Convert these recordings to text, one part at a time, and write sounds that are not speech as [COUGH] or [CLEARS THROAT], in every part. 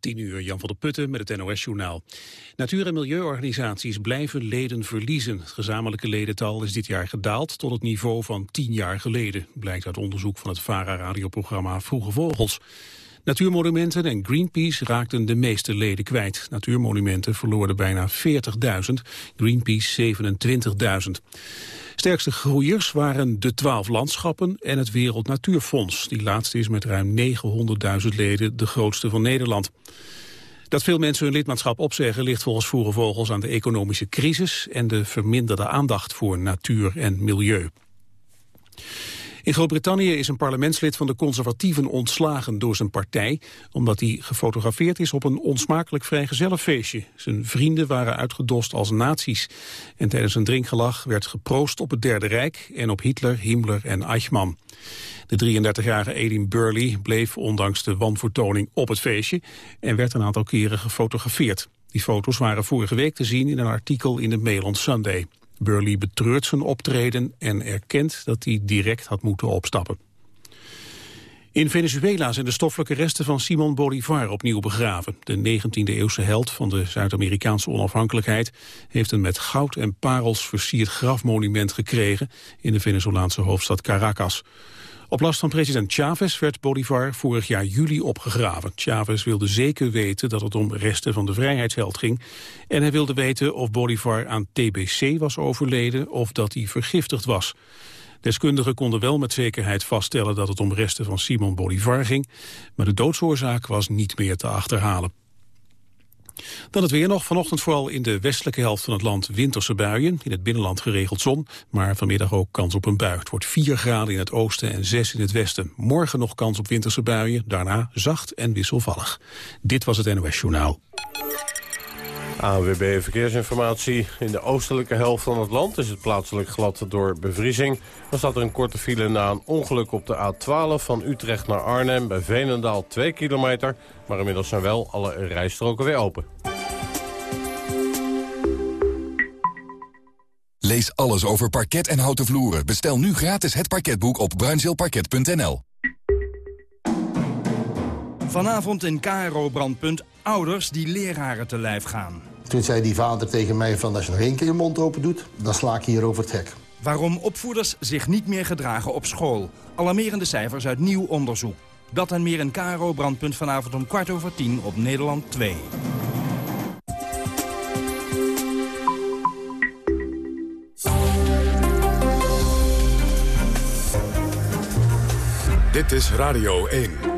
10 uur, Jan van der Putten met het NOS-journaal. Natuur- en milieuorganisaties blijven leden verliezen. Het gezamenlijke ledental is dit jaar gedaald tot het niveau van 10 jaar geleden. Blijkt uit onderzoek van het VARA-radioprogramma Vroege Vogels. Natuurmonumenten en Greenpeace raakten de meeste leden kwijt. Natuurmonumenten verloren bijna 40.000, Greenpeace 27.000. Sterkste groeiers waren de twaalf landschappen en het Wereld Natuurfonds. Die laatste is met ruim 900.000 leden de grootste van Nederland. Dat veel mensen hun lidmaatschap opzeggen ligt volgens Vroege Vogels aan de economische crisis en de verminderde aandacht voor natuur en milieu. In Groot-Brittannië is een parlementslid van de conservatieven ontslagen door zijn partij, omdat hij gefotografeerd is op een onsmakelijk vrijgezellenfeestje. Zijn vrienden waren uitgedost als nazi's. En tijdens een drinkgelag werd geproost op het Derde Rijk en op Hitler, Himmler en Eichmann. De 33-jarige Edin Burley bleef ondanks de wanvertoning op het feestje en werd een aantal keren gefotografeerd. Die foto's waren vorige week te zien in een artikel in de Mail on Sunday. Burley betreurt zijn optreden en erkent dat hij direct had moeten opstappen. In Venezuela zijn de stoffelijke resten van Simon Bolivar opnieuw begraven. De 19e-eeuwse held van de Zuid-Amerikaanse onafhankelijkheid... heeft een met goud en parels versierd grafmonument gekregen... in de Venezolaanse hoofdstad Caracas. Op last van president Chavez werd Bolivar vorig jaar juli opgegraven. Chavez wilde zeker weten dat het om resten van de vrijheidsheld ging. En hij wilde weten of Bolivar aan TBC was overleden of dat hij vergiftigd was. Deskundigen konden wel met zekerheid vaststellen dat het om resten van Simon Bolivar ging, maar de doodsoorzaak was niet meer te achterhalen. Dan het weer nog. Vanochtend vooral in de westelijke helft van het land winterse buien. In het binnenland geregeld zon, maar vanmiddag ook kans op een bui. Het wordt 4 graden in het oosten en 6 in het westen. Morgen nog kans op winterse buien, daarna zacht en wisselvallig. Dit was het NOS Journaal. ANWB Verkeersinformatie. In de oostelijke helft van het land is het plaatselijk glad door bevriezing. Dan staat er een korte file na een ongeluk op de A12 van Utrecht naar Arnhem... bij Veenendaal 2 kilometer. Maar inmiddels zijn wel alle rijstroken weer open. Lees alles over parket en houten vloeren. Bestel nu gratis het parketboek op bruinzeelparket.nl. Vanavond in KRO Brandpunt ouders die leraren te lijf gaan. Toen zei die vader tegen mij van als je nog één keer je mond open doet, dan sla ik hier over het hek. Waarom opvoeders zich niet meer gedragen op school. Alarmerende cijfers uit nieuw onderzoek. Dat en meer in KRO Brandpunt vanavond om kwart over tien op Nederland 2. Dit is Radio 1.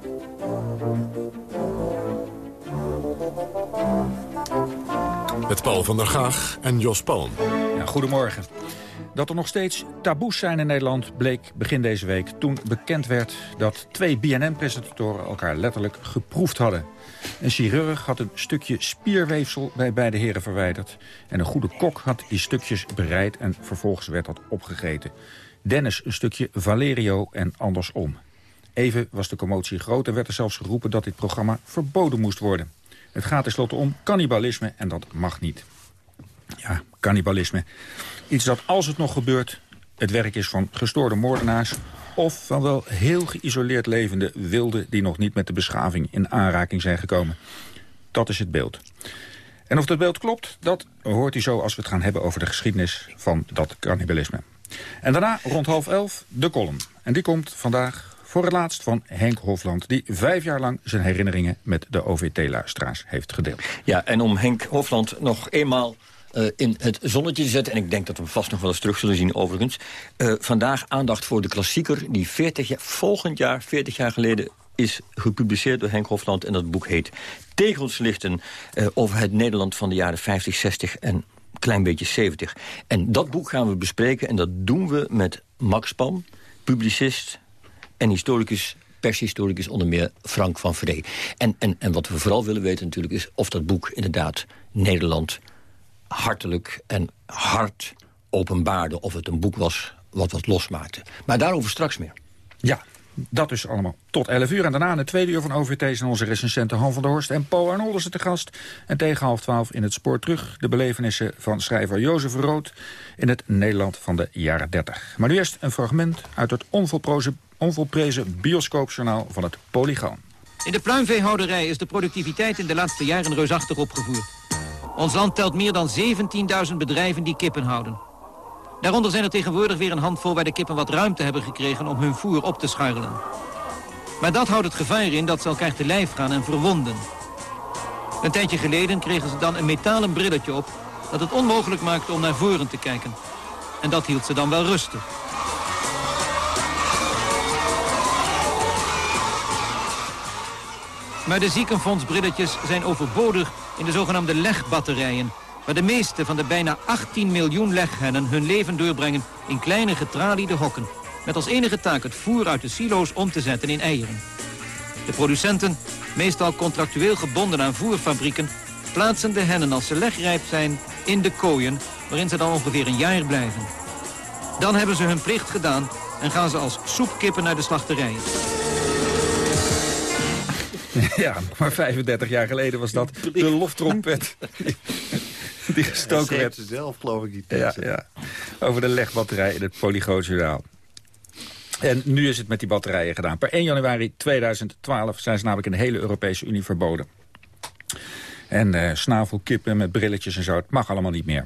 Met Paul van der Gaag en Jos Palm. Ja, goedemorgen. Dat er nog steeds taboes zijn in Nederland bleek begin deze week... toen bekend werd dat twee BNN-presentatoren elkaar letterlijk geproefd hadden. Een chirurg had een stukje spierweefsel bij beide heren verwijderd... en een goede kok had die stukjes bereid en vervolgens werd dat opgegeten. Dennis een stukje Valerio en andersom. Even was de commotie groot en werd er zelfs geroepen dat dit programma verboden moest worden. Het gaat tenslotte om cannibalisme en dat mag niet. Ja, cannibalisme. Iets dat als het nog gebeurt, het werk is van gestoorde moordenaars... of van wel heel geïsoleerd levende wilden... die nog niet met de beschaving in aanraking zijn gekomen. Dat is het beeld. En of dat beeld klopt, dat hoort u zo als we het gaan hebben... over de geschiedenis van dat cannibalisme. En daarna, rond half elf, de column. En die komt vandaag voor het laatst van Henk Hofland... die vijf jaar lang zijn herinneringen met de OVT-luisteraars heeft gedeeld. Ja, en om Henk Hofland nog eenmaal uh, in het zonnetje te zetten... en ik denk dat we vast nog wel eens terug zullen zien overigens... Uh, vandaag aandacht voor de klassieker die 40 jaar, volgend jaar, 40 jaar geleden is gepubliceerd door Henk Hofland. En dat boek heet Tegelslichten uh, over het Nederland van de jaren 50, 60 en klein beetje 70. En dat boek gaan we bespreken en dat doen we met Max Pan, publicist en historicus pershistoricus onder meer Frank van Vree. En, en, en wat we vooral willen weten natuurlijk is of dat boek inderdaad Nederland hartelijk en hard openbaarde... of het een boek was wat wat losmaakte. Maar daarover straks meer. Ja, dat dus allemaal tot 11 uur. En daarna in tweede uur van OVT zijn onze recensenten Han van der Horst en Paul Arnoldersen te gast. En tegen half twaalf in het spoor terug de belevenissen van schrijver Jozef Rood... in het Nederland van de jaren 30. Maar nu eerst een fragment uit het onvolprezen, onvolprezen bioscoopjournaal van het Polygoon. In de pluimveehouderij is de productiviteit in de laatste jaren reusachtig opgevoerd. Ons land telt meer dan 17.000 bedrijven die kippen houden. Daaronder zijn er tegenwoordig weer een handvol waar de kippen wat ruimte hebben gekregen om hun voer op te schuilen. Maar dat houdt het gevaar in dat ze elkaar te lijf gaan en verwonden. Een tijdje geleden kregen ze dan een metalen brilletje op dat het onmogelijk maakte om naar voren te kijken. En dat hield ze dan wel rustig. Maar de ziekenfondsbrilletjes zijn overbodig in de zogenaamde legbatterijen... waar de meeste van de bijna 18 miljoen leghennen hun leven doorbrengen in kleine getraliede hokken... met als enige taak het voer uit de silo's om te zetten in eieren. De producenten, meestal contractueel gebonden aan voerfabrieken... plaatsen de hennen als ze legrijp zijn in de kooien... waarin ze dan ongeveer een jaar blijven. Dan hebben ze hun plicht gedaan en gaan ze als soepkippen naar de slachterijen. [LAUGHS] Ja, maar 35 jaar geleden was dat de loftrompet. [LAUGHS] Die gestoken werd. ze zelf, geloof ik, die Ja, ja. Over de legbatterij in het Polygoonjournaal. En nu is het met die batterijen gedaan. Per 1 januari 2012 zijn ze namelijk in de hele Europese Unie verboden. En eh, snavelkippen met brilletjes en zo, het mag allemaal niet meer.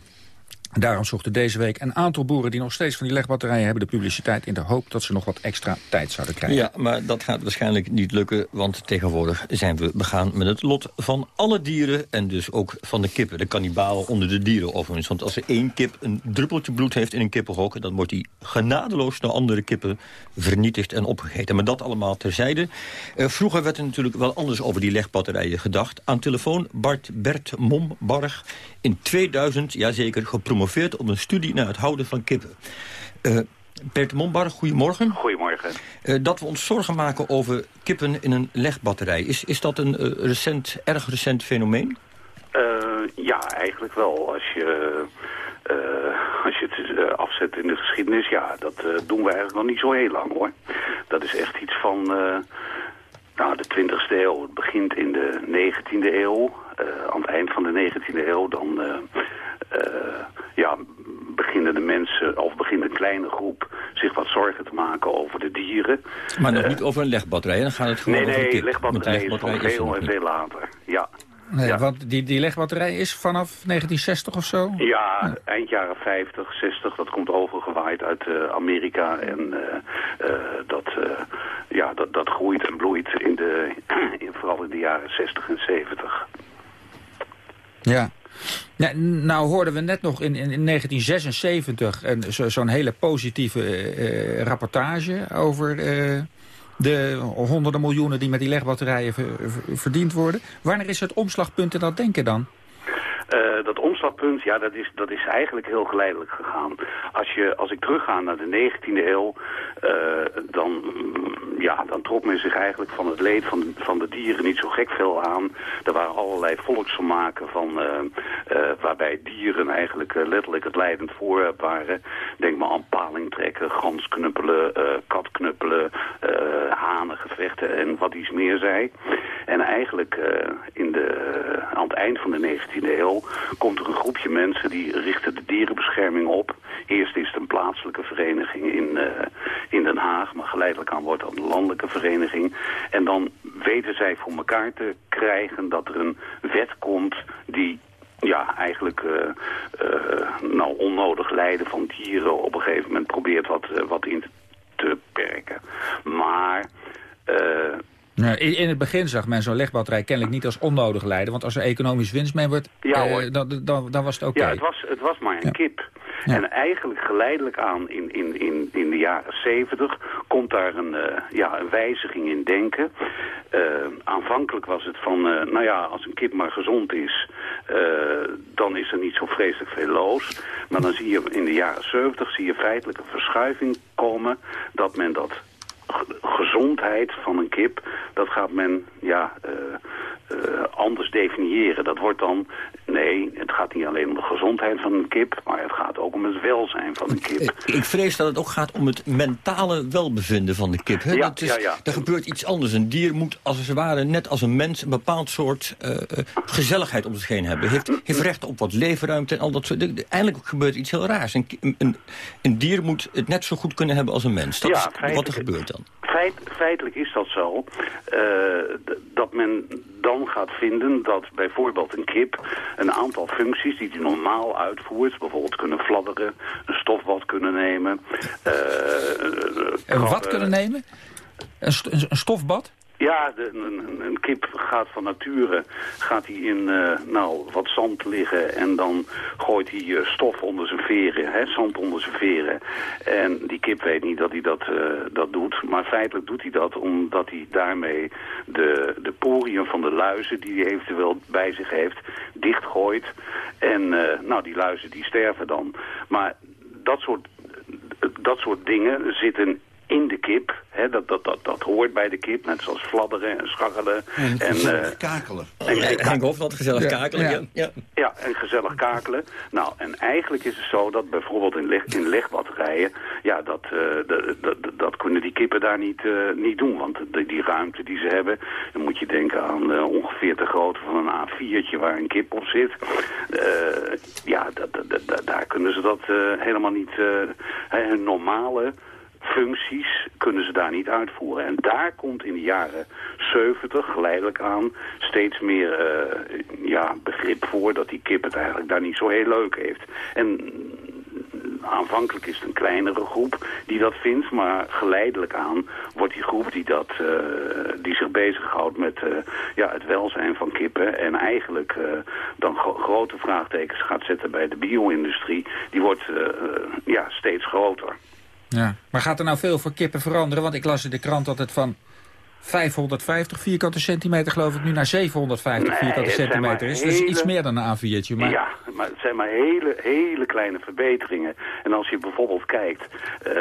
Daarom zochten deze week een aantal boeren die nog steeds van die legbatterijen hebben... de publiciteit in de hoop dat ze nog wat extra tijd zouden krijgen. Ja, maar dat gaat waarschijnlijk niet lukken, want tegenwoordig zijn we begaan met het lot van alle dieren en dus ook van de kippen. De kannibalen onder de dieren overigens. Want als er één kip een druppeltje bloed heeft in een kippenhok, dan wordt die genadeloos door andere kippen vernietigd en opgegeten. Maar dat allemaal terzijde. Uh, vroeger werd er natuurlijk wel anders over die legbatterijen gedacht. Aan telefoon Bart Bert Mombarg in 2000, jazeker, gepromoveerd op een studie naar het houden van kippen. Uh, Bert Mombar, goedemorgen. Goedemorgen. Uh, dat we ons zorgen maken over kippen in een legbatterij. Is, is dat een uh, recent, erg recent fenomeen? ja, eigenlijk wel. Als je, als je het afzet in de geschiedenis, ja, dat doen we eigenlijk nog niet zo heel lang hoor. Dat is echt iets van nou, de 20e eeuw. Het begint in de 19e eeuw. Uh, aan het eind van de 19e eeuw dan uh, uh, ja, beginnen de mensen, of begint een kleine groep zich wat zorgen te maken over de dieren. Maar nog niet over een legbatterij, dan gaat het gewoon nee, over nee, de kip. legbatterij, legbatterij is veel en veel later, ja. Nee, ja. want die, die legbatterij is vanaf 1960 of zo? Ja, ja, eind jaren 50, 60, dat komt overgewaaid uit uh, Amerika. En uh, uh, dat, ja, dat, dat groeit en bloeit in de, [CLEARS THROAT] in, vooral in de jaren 60 en 70. Ja. ja nou hoorden we net nog in, in, in 1976 zo'n zo hele positieve rapportage over de honderden miljoenen die met die legbatterijen ver, ver, verdiend worden. Wanneer is het omslagpunt in dat denken dan? Uh, dat omslagpunt, ja, dat is, dat is eigenlijk heel geleidelijk gegaan. Als, je, als ik terugga naar de 19e eeuw, uh, dan, ja, dan trok men zich eigenlijk van het leed van, van de dieren niet zo gek veel aan. Er waren allerlei volksvermaken van, uh, waarbij dieren eigenlijk letterlijk het leidend voorwerp waren. Denk maar aan palingtrekken, gansknuppelen, katknuppelen, hanengevechten en wat iets meer zei. En eigenlijk in de, aan het eind van de 19e eeuw komt er een groepje mensen die richten de dierenbescherming op. Eerst is het een plaatselijke vereniging in, uh, in Den Haag, maar geleidelijk aan wordt dat een landelijke vereniging. En dan weten zij voor elkaar te krijgen dat er een wet komt die ja, eigenlijk uh, uh, nou, onnodig lijden van dieren op een gegeven moment probeert wat, wat in te perken. Maar... in, het begin zag men zo'n legbatterij kennelijk niet als onnodig lijden. Want als er economisch winst mee wordt, ja, uh, dan, dan, dan, was het oké. Okay. Ja, het was, het was maar een ja. kip. Ja. En eigenlijk geleidelijk aan in, in, in, in de jaren zeventig komt daar een, uh, ja, een wijziging in denken. Uh, aanvankelijk was het van, nou ja, als een kip maar gezond is, dan is er niet zo vreselijk veel loos. Maar dan zie je in de jaren zeventig zie je feitelijk een verschuiving komen dat men dat gezondheid van een kip, dat gaat men ja, anders definiëren. Dat wordt dan, nee, het gaat niet alleen om de gezondheid van een kip, maar het gaat ook om het welzijn van een kip. Ik vrees dat het ook gaat om het mentale welbevinden van de kip. Hè? Ja, dat is, ja, ja. Er gebeurt iets anders. Een dier moet als het ware, net als een mens, een bepaald soort uh, gezelligheid om zich heen hebben. Heeft, heeft recht op wat leefruimte en al dat soort dingen. Eindelijk gebeurt iets heel raars. Een, een, een, dier moet het net zo goed kunnen hebben als een mens. Dat Ja, is wat er gebeurt dan. Feit, feitelijk is dat zo. Uh, dat men dan gaat vinden dat bijvoorbeeld een kip een aantal functies die hij normaal uitvoert, bijvoorbeeld kunnen fladderen, een stofbad kunnen nemen. Uh, en wat kunnen nemen? Een, st een stofbad? Ja, de, een, kip gaat van nature gaat hij in uh, nou, wat zand liggen en dan gooit hij uh, stof onder zijn veren, hè, zand onder zijn veren. En die kip weet niet dat hij dat, uh, dat doet, maar feitelijk doet hij dat omdat hij daarmee de, de poriën van de luizen die hij eventueel bij zich heeft dichtgooit. En nou, die luizen die sterven dan. Maar dat soort, dat soort dingen zitten in de kip. Hè, dat, dat, dat, dat hoort bij de kip, net zoals fladderen en scharrelen. En, en uh, kakelen. En, en, Henk Hofland, gezellig ja, kakelen. Ja. Ja. ja, en gezellig kakelen. Nou, en eigenlijk is het zo dat bijvoorbeeld in, leg, in legbatterijen... ja, dat, uh, dat, dat, dat, kunnen die kippen daar niet, uh, niet doen. Want de, die ruimte die ze hebben... dan moet je denken aan ongeveer de grootte van een A4'tje waar een kip op zit. ja, dat, dat, daar kunnen ze dat helemaal niet... hun normale functies kunnen ze daar niet uitvoeren. En daar komt in de jaren 70 geleidelijk aan steeds meer uh, ja, begrip voor dat die kip het eigenlijk daar niet zo heel leuk heeft. En aanvankelijk is het een kleinere groep die dat vindt, maar geleidelijk aan wordt die groep die, dat, uh, die zich bezighoudt met uh, ja, het welzijn van kippen en eigenlijk dan gro grote vraagtekens gaat zetten bij de bio-industrie, die wordt ja, steeds groter. Ja. Maar gaat er nou veel voor kippen veranderen? Want ik las in de krant dat het van 550 vierkante centimeter, geloof ik, nu naar 750 nee, vierkante centimeter is. Hele... Is iets meer dan een A4'tje. Maar... Ja, maar het zijn maar hele, hele kleine verbeteringen. En als je bijvoorbeeld kijkt, uh,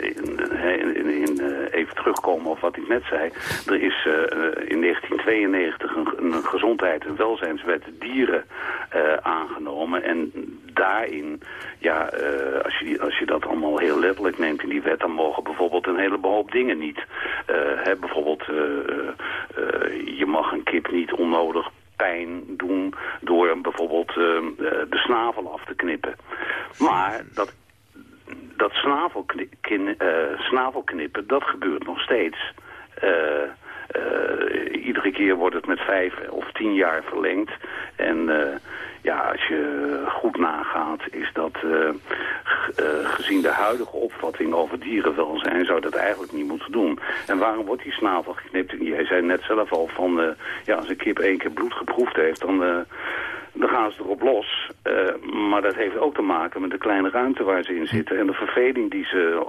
in, in, in, uh, even terugkomen op wat ik net zei. Er is uh, in 1992 een, een gezondheid- en welzijnswet dieren aangenomen. En daarin, ja, als, je, als je dat allemaal heel letterlijk neemt in die wet... dan mogen bijvoorbeeld een hele hoop dingen niet. Hè, bijvoorbeeld, uh, je mag een kip niet onnodig pijn doen... door bijvoorbeeld de snavel af te knippen. Maar dat, dat snavelknippen, dat gebeurt nog steeds... Iedere keer wordt het met vijf of tien jaar verlengd. En ja, als je goed nagaat, is dat uh, gezien de huidige opvatting over dierenwelzijn, zou dat eigenlijk niet moeten doen. En waarom wordt die snavel geknipt? Jij zei net zelf al van, ja, als een kip één keer bloed geproefd heeft, dan dan gaan ze erop los. Maar dat heeft ook te maken met de kleine ruimte waar ze in zitten... en de verveling die ze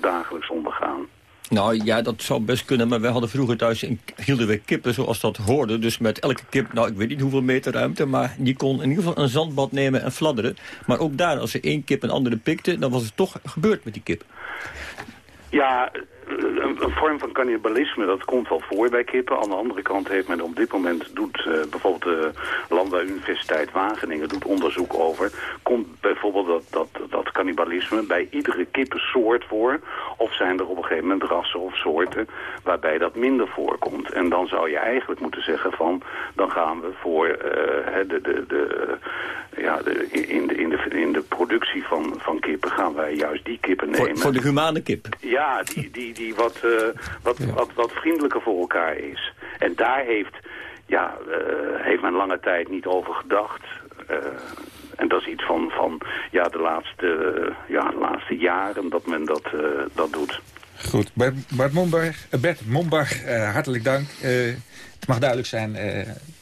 dagelijks ondergaan. Nou ja, dat zou best kunnen, maar wij hadden vroeger thuis in, hielden we kippen zoals dat hoorde. Dus met elke kip, nou ik weet niet hoeveel meter ruimte, maar die kon in ieder geval een zandbad nemen en fladderen. Maar ook daar, als er één kip een andere pikte, dan was het toch gebeurd met die kip. Ja, een, een, vorm van cannibalisme, dat komt wel voor bij kippen. Aan de andere kant heeft men op dit moment, doet uh, bijvoorbeeld de Landbouwuniversiteit Wageningen doet onderzoek over. Komt bijvoorbeeld dat, dat, dat cannibalisme bij iedere kippensoort voor? Of zijn er op een gegeven moment rassen of soorten waarbij dat minder voorkomt? En dan zou je eigenlijk moeten zeggen van, dan gaan we voor uh, de, de, de, ja, de, in, de, in, de, in de productie van, van kippen gaan wij juist die kippen nemen. Voor, voor de humane kip? Ja, die, die, die wat, uh, wat, ja. wat, wat vriendelijker voor elkaar is. En daar heeft, ja, uh, heeft men lange tijd niet over gedacht. Uh, en dat is iets van, van ja, de, laatste, ja, de laatste jaren dat men dat, dat doet. Goed, Bert, Bert Momberg, Bert Momberg hartelijk dank. het mag duidelijk zijn,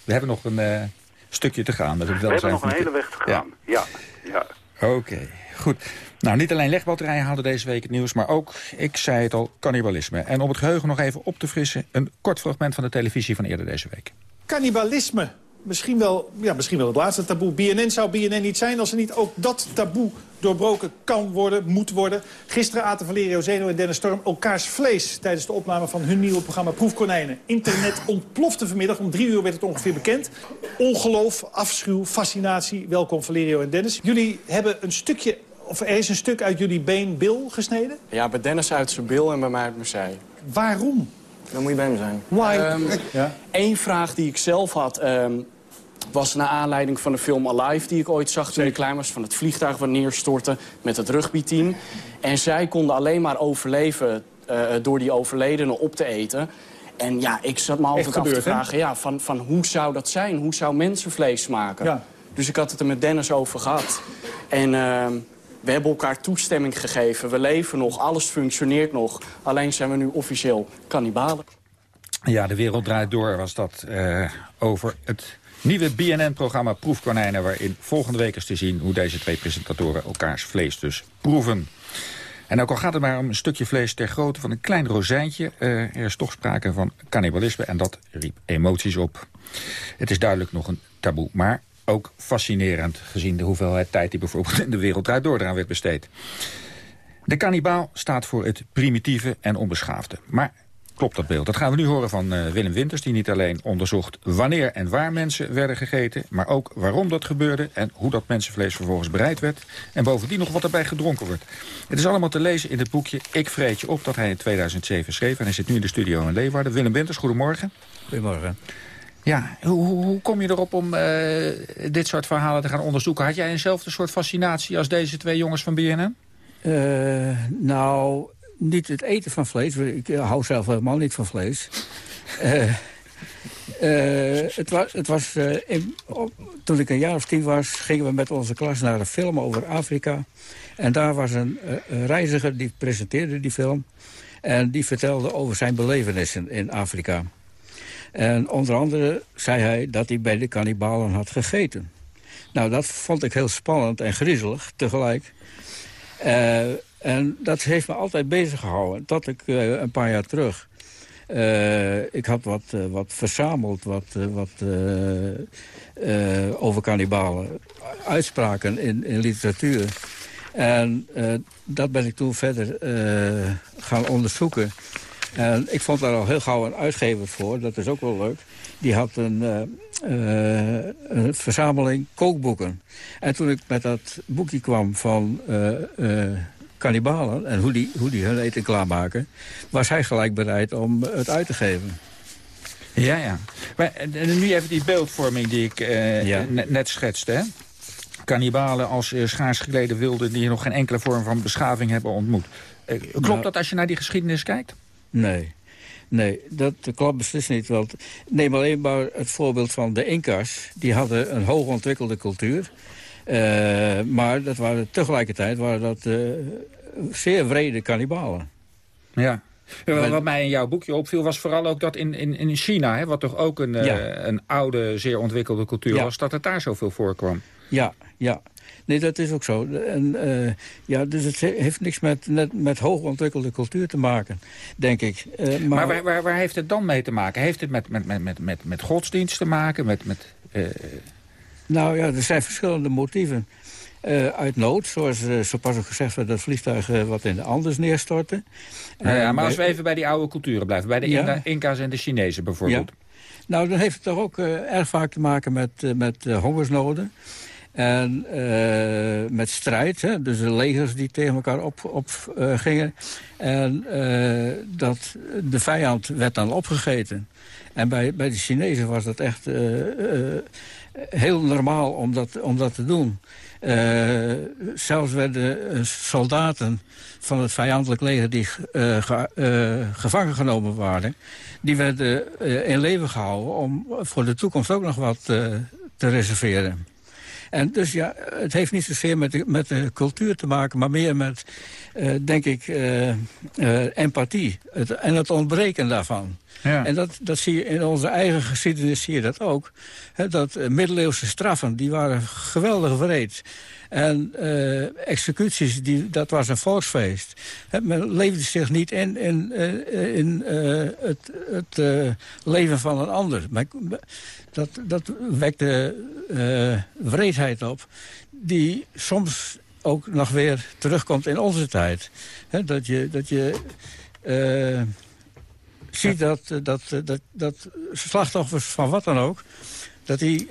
we hebben nog een stukje te gaan. Met het we hebben nog een hele weg te gaan, ja. ja, ja. Oké, okay, goed. Nou, niet alleen legbatterijen haalden deze week het nieuws... maar ook, ik zei het al, cannibalisme. En om het geheugen nog even op te frissen... een kort fragment van de televisie van eerder deze week. Cannibalisme. misschien wel, ja, misschien wel het laatste taboe. BNN zou BNN niet zijn als er niet ook dat taboe doorbroken kan worden, moet worden. Gisteren aten Valerio Zeno en Dennis Storm elkaars vlees... tijdens de opname van hun nieuwe programma Proefkonijnen. Internet ontplofte vanmiddag, om drie uur werd het ongeveer bekend. Ongeloof, afschuw, fascinatie. Welkom Valerio en Dennis. Jullie hebben een stukje, of er is een stuk uit jullie been bil gesneden? Ja, bij Dennis uit zijn bil en bij mij uit mijn zij. Waarom? Dan moet je bij hem zijn. Why? Ehm, ja. Eén vraag die ik zelf had... ehm, was naar aanleiding van de film Alive die ik ooit zag toen ik klein was... van het vliegtuig wat neerstortte met het rugbyteam. En zij konden alleen maar overleven eh, door die overledenen op te eten. En ja, ik zat me altijd af te vragen... Ja, van, van hoe zou dat zijn? Hoe zou mensen vlees smaken? Ja. Dus ik had het er met Dennis over gehad. En ehm, we hebben elkaar toestemming gegeven. We leven nog, alles functioneert nog. Alleen zijn we nu officieel kannibalen. Ja, de wereld draait door was dat eh, over het nieuwe BNN-programma Proefkonijnen... waarin volgende week is te zien hoe deze twee presentatoren elkaars vlees dus proeven. En ook al gaat het maar om een stukje vlees ter grootte van een klein rozijntje... eh, er is toch sprake van cannibalisme en dat riep emoties op. Het is duidelijk nog een taboe, maar ook fascinerend... gezien de hoeveelheid tijd die bijvoorbeeld in de wereld draait door werd besteed. De kannibaal staat voor het primitieve en onbeschaafde. Maar klopt dat beeld? Dat gaan we nu horen van eh, Willem Winters... die niet alleen onderzocht wanneer en waar mensen werden gegeten... maar ook waarom dat gebeurde en hoe dat mensenvlees vervolgens bereid werd... en bovendien nog wat erbij gedronken wordt. Het is allemaal te lezen in het boekje Ik vreet je op... dat hij in 2007 schreef en hij zit nu in de studio in Leeuwarden. Willem Winters, goedemorgen. Goedemorgen. Ja, hoe, hoe, kom je erop om eh, dit soort verhalen te gaan onderzoeken? Had jij eenzelfde soort fascinatie als deze twee jongens van BNN? Eh, nou, niet het eten van vlees. Ik eh, hou zelf helemaal niet van vlees. Het was, het was toen ik een jaar of tien was, gingen we met onze klas naar een film over Afrika. En daar was een, een reiziger die presenteerde die film. En die vertelde over zijn belevenissen in Afrika. En onder andere zei hij dat hij bij de kannibalen had gegeten. Nou, dat vond ik heel spannend en griezelig tegelijk. Eh, en dat heeft me altijd bezig gehouden. Tot ik eh, een paar jaar terug... eh, ik had wat, wat verzameld wat, wat, over kannibalen. Uitspraken in, in literatuur. En dat ben ik toen verder gaan onderzoeken. En ik vond daar al heel gauw een uitgever voor. Dat is ook wel leuk. Die had een, eh, eh, een verzameling kookboeken. En toen ik met dat boekje kwam van eh, eh, kannibalen... en hoe die, hoe die hun eten klaarmaken... was hij gelijk bereid om het uit te geven. Ja, ja. Maar en- nu even die beeldvorming die ik Ja. net, net schetste. Hè? Kannibalen als uh, schaars geklede wilden... die nog geen enkele vorm van beschaving hebben ontmoet. Klopt Nou. dat als je naar die geschiedenis kijkt? Nee. Nee, dat klopt beslist niet. Want neem alleen maar het voorbeeld van de Incas. Die hadden een hoogontwikkelde cultuur. Eh, maar dat waren, tegelijkertijd waren dat eh, zeer wrede kannibalen. Ja. Wat mij in jouw boekje opviel was vooral ook dat in, in, in China... Hè, wat toch ook een, eh, een oude, zeer ontwikkelde cultuur Ja. was... dat het daar zoveel voorkwam. Ja, ja. Nee, dat is ook zo. En, eh, ja, dus het he- heeft niks met, net, met hoogontwikkelde cultuur te maken, denk ik. Eh, maar Maar, waar, waar, waar heeft het dan mee te maken? Heeft het met, met, met, met, met, godsdienst te maken? Met, met, eh, Nou ja, er zijn verschillende motieven. Uit nood, zoals eh, zo pas ook gezegd werd... dat vliegtuig eh, wat in de Anders neerstortte. nou ja, maar als we even bij die oude culturen blijven... bij de Ja. Inca- Inca's en de Chinezen bijvoorbeeld... Nou, dan heeft het toch ook erg vaak te maken met, met hongersnoden. En eh, met strijd, hè? dus de legers die tegen elkaar op, op eh, gingen. En eh, dat, de vijand werd dan opgegeten. En bij, bij de Chinezen was dat echt heel normaal om dat, om dat te doen. Zelfs werden soldaten van het vijandelijk leger die eh, gevangen genomen waren... die werden in leven gehouden om voor de toekomst ook nog wat te reserveren. En dus ja, het heeft niet zozeer met de, met de cultuur te maken... maar meer met, eh, denk ik, eh, eh, empathie het, en het ontbreken daarvan. Ja. En dat, dat zie je in onze eigen geschiedenis zie je dat ook. Dat middeleeuwse straffen, die waren geweldig wreed. En uh, executies, die, dat was een volksfeest. men leefde zich niet in, in, uh, in uh, het, het leven van een ander. Maar dat, dat wekte wreedheid op. Die soms ook nog weer terugkomt in onze tijd. dat je... Dat je ziet dat, dat, dat, dat slachtoffers van wat dan ook... dat die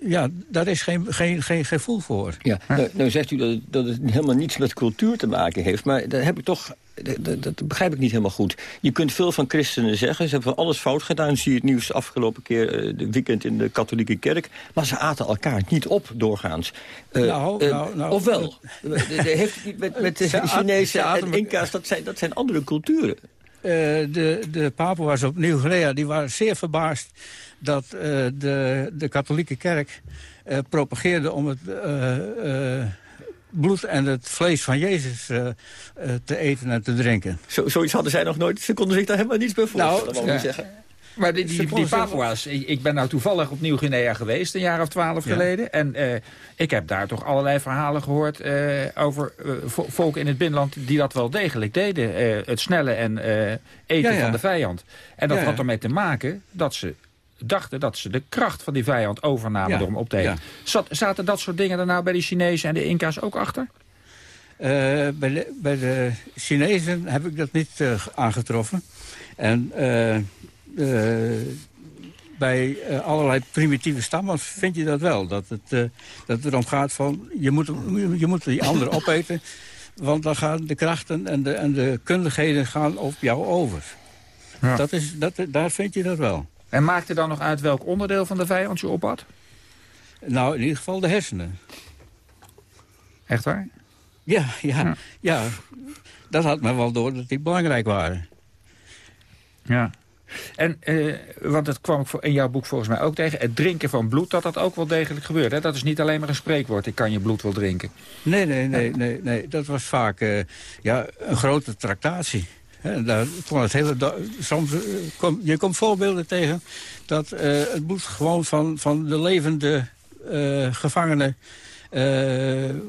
ja, daar is geen, geen, geen gevoel voor. Ja, nou, nou zegt u dat het, dat het helemaal niets met cultuur te maken heeft. Maar daar heb ik toch dat, dat, begrijp ik niet helemaal goed. Je kunt veel van christenen zeggen. Ze hebben van alles fout gedaan. Zie je het nieuws afgelopen keer, uh, de weekend in de katholieke kerk. Maar ze aten elkaar niet op, doorgaans. Uh, nou, uh, nou, nou, ofwel, heeft niet met, met de [LAUGHS] Chinezen en Inca's, dat zijn, dat zijn andere culturen. De, de was op Nieuw-Guinea, die waren zeer verbaasd dat uh, de, de katholieke kerk uh, propageerde om het bloed en het vlees van Jezus te eten en te drinken. Zo, zoiets hadden zij nog nooit. Ze konden zich daar helemaal niets bij voorstellen, nou, zeggen. Maar die, die, die Papua's, ik ben nou toevallig op Nieuw-Guinea geweest... een jaar of twaalf geleden. En uh, ik heb daar toch allerlei verhalen gehoord... Uh, over uh, volken in het binnenland die dat wel degelijk deden. het snelle en eten van de vijand. En dat had ermee te maken dat ze dachten dat ze de kracht van die vijand overnamen door hem op te eten. Zat, zaten dat soort dingen er nou bij de Chinezen en de Inca's ook achter? Uh, bij, de, bij, de, Chinezen heb ik dat niet uh, aangetroffen. En uh, bij allerlei primitieve stammen vind je dat wel. Dat het, dat het erom gaat van, je moet, je moet die anderen [LAUGHS] opeten... want dan gaan de krachten en de, en de kundigheden gaan op jou over. Ja. Dat is, dat, daar vind je dat wel. En maakte dan nog uit welk onderdeel van de vijand je ophad? Nou, in ieder geval de hersenen. Echt waar? Ja, ja, ja. Dat had me wel door dat die belangrijk waren. Ja. En, eh, want dat kwam ik in jouw boek volgens mij ook tegen... het drinken van bloed, dat dat ook wel degelijk gebeurt. Hè? Dat is niet alleen maar een spreekwoord, ik kan je bloed wel drinken. Nee, nee, nee, nee, nee. dat was vaak uh, ja, een grote tractatie. En daar kon het hele soms, eh, kom, je komt voorbeelden tegen dat het bloed gewoon van, van de levende gevangenen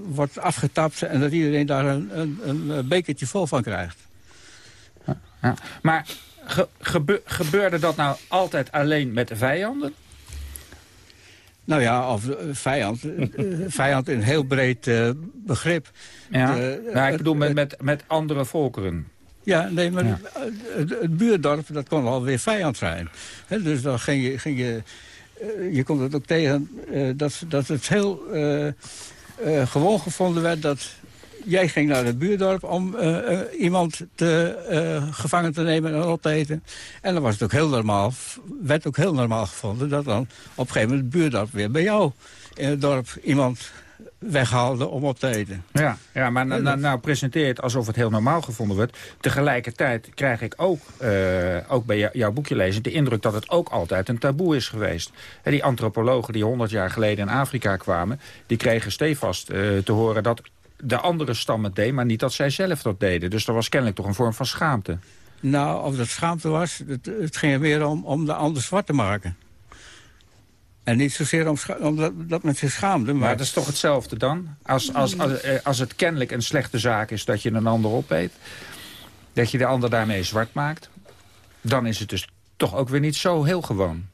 wordt afgetapt... en dat iedereen daar een, een, een bekertje vol van krijgt. Ja, Maar ge, gebeurde dat nou altijd alleen met de vijanden? Nou ja, of vijand. vijand in een heel breed begrip. Ja, nou, ik bedoel met, met, met andere volkeren. Ja, nee, maar Het, buurdorp, dat kon alweer vijand zijn. dus dan ging je... Ging je je komt het ook tegen uh, dat, dat het heel uh, gewoon gevonden werd... dat jij ging naar het buurdorp om iemand te, gevangen te nemen en op te eten. En dan was het ook heel normaal, werd ook heel normaal gevonden... dat dan op een gegeven moment het buurdorp weer bij jou in het dorp iemand weghaalde om op te eten. Ja, ja maar nou, presenteer het alsof het heel normaal gevonden wordt. Tegelijkertijd krijg ik ook, ook bij jouw boekje lezen... de indruk dat het ook altijd een taboe is geweest. die antropologen die honderd jaar geleden in Afrika kwamen... die kregen stevast te horen dat de andere stammen het deden... maar niet dat zij zelf dat deden. Dus er was kennelijk toch een vorm van schaamte. Nou, of dat schaamte was, het, het ging er meer om, om de ander zwart te maken. En niet zozeer om, omdat dat men zich schaamde. Maar... maar dat is toch hetzelfde dan? Als, als, als, eh, als het kennelijk een slechte zaak is dat je een ander opeet... dat je de ander daarmee zwart maakt... dan is het dus toch ook weer niet zo heel gewoon.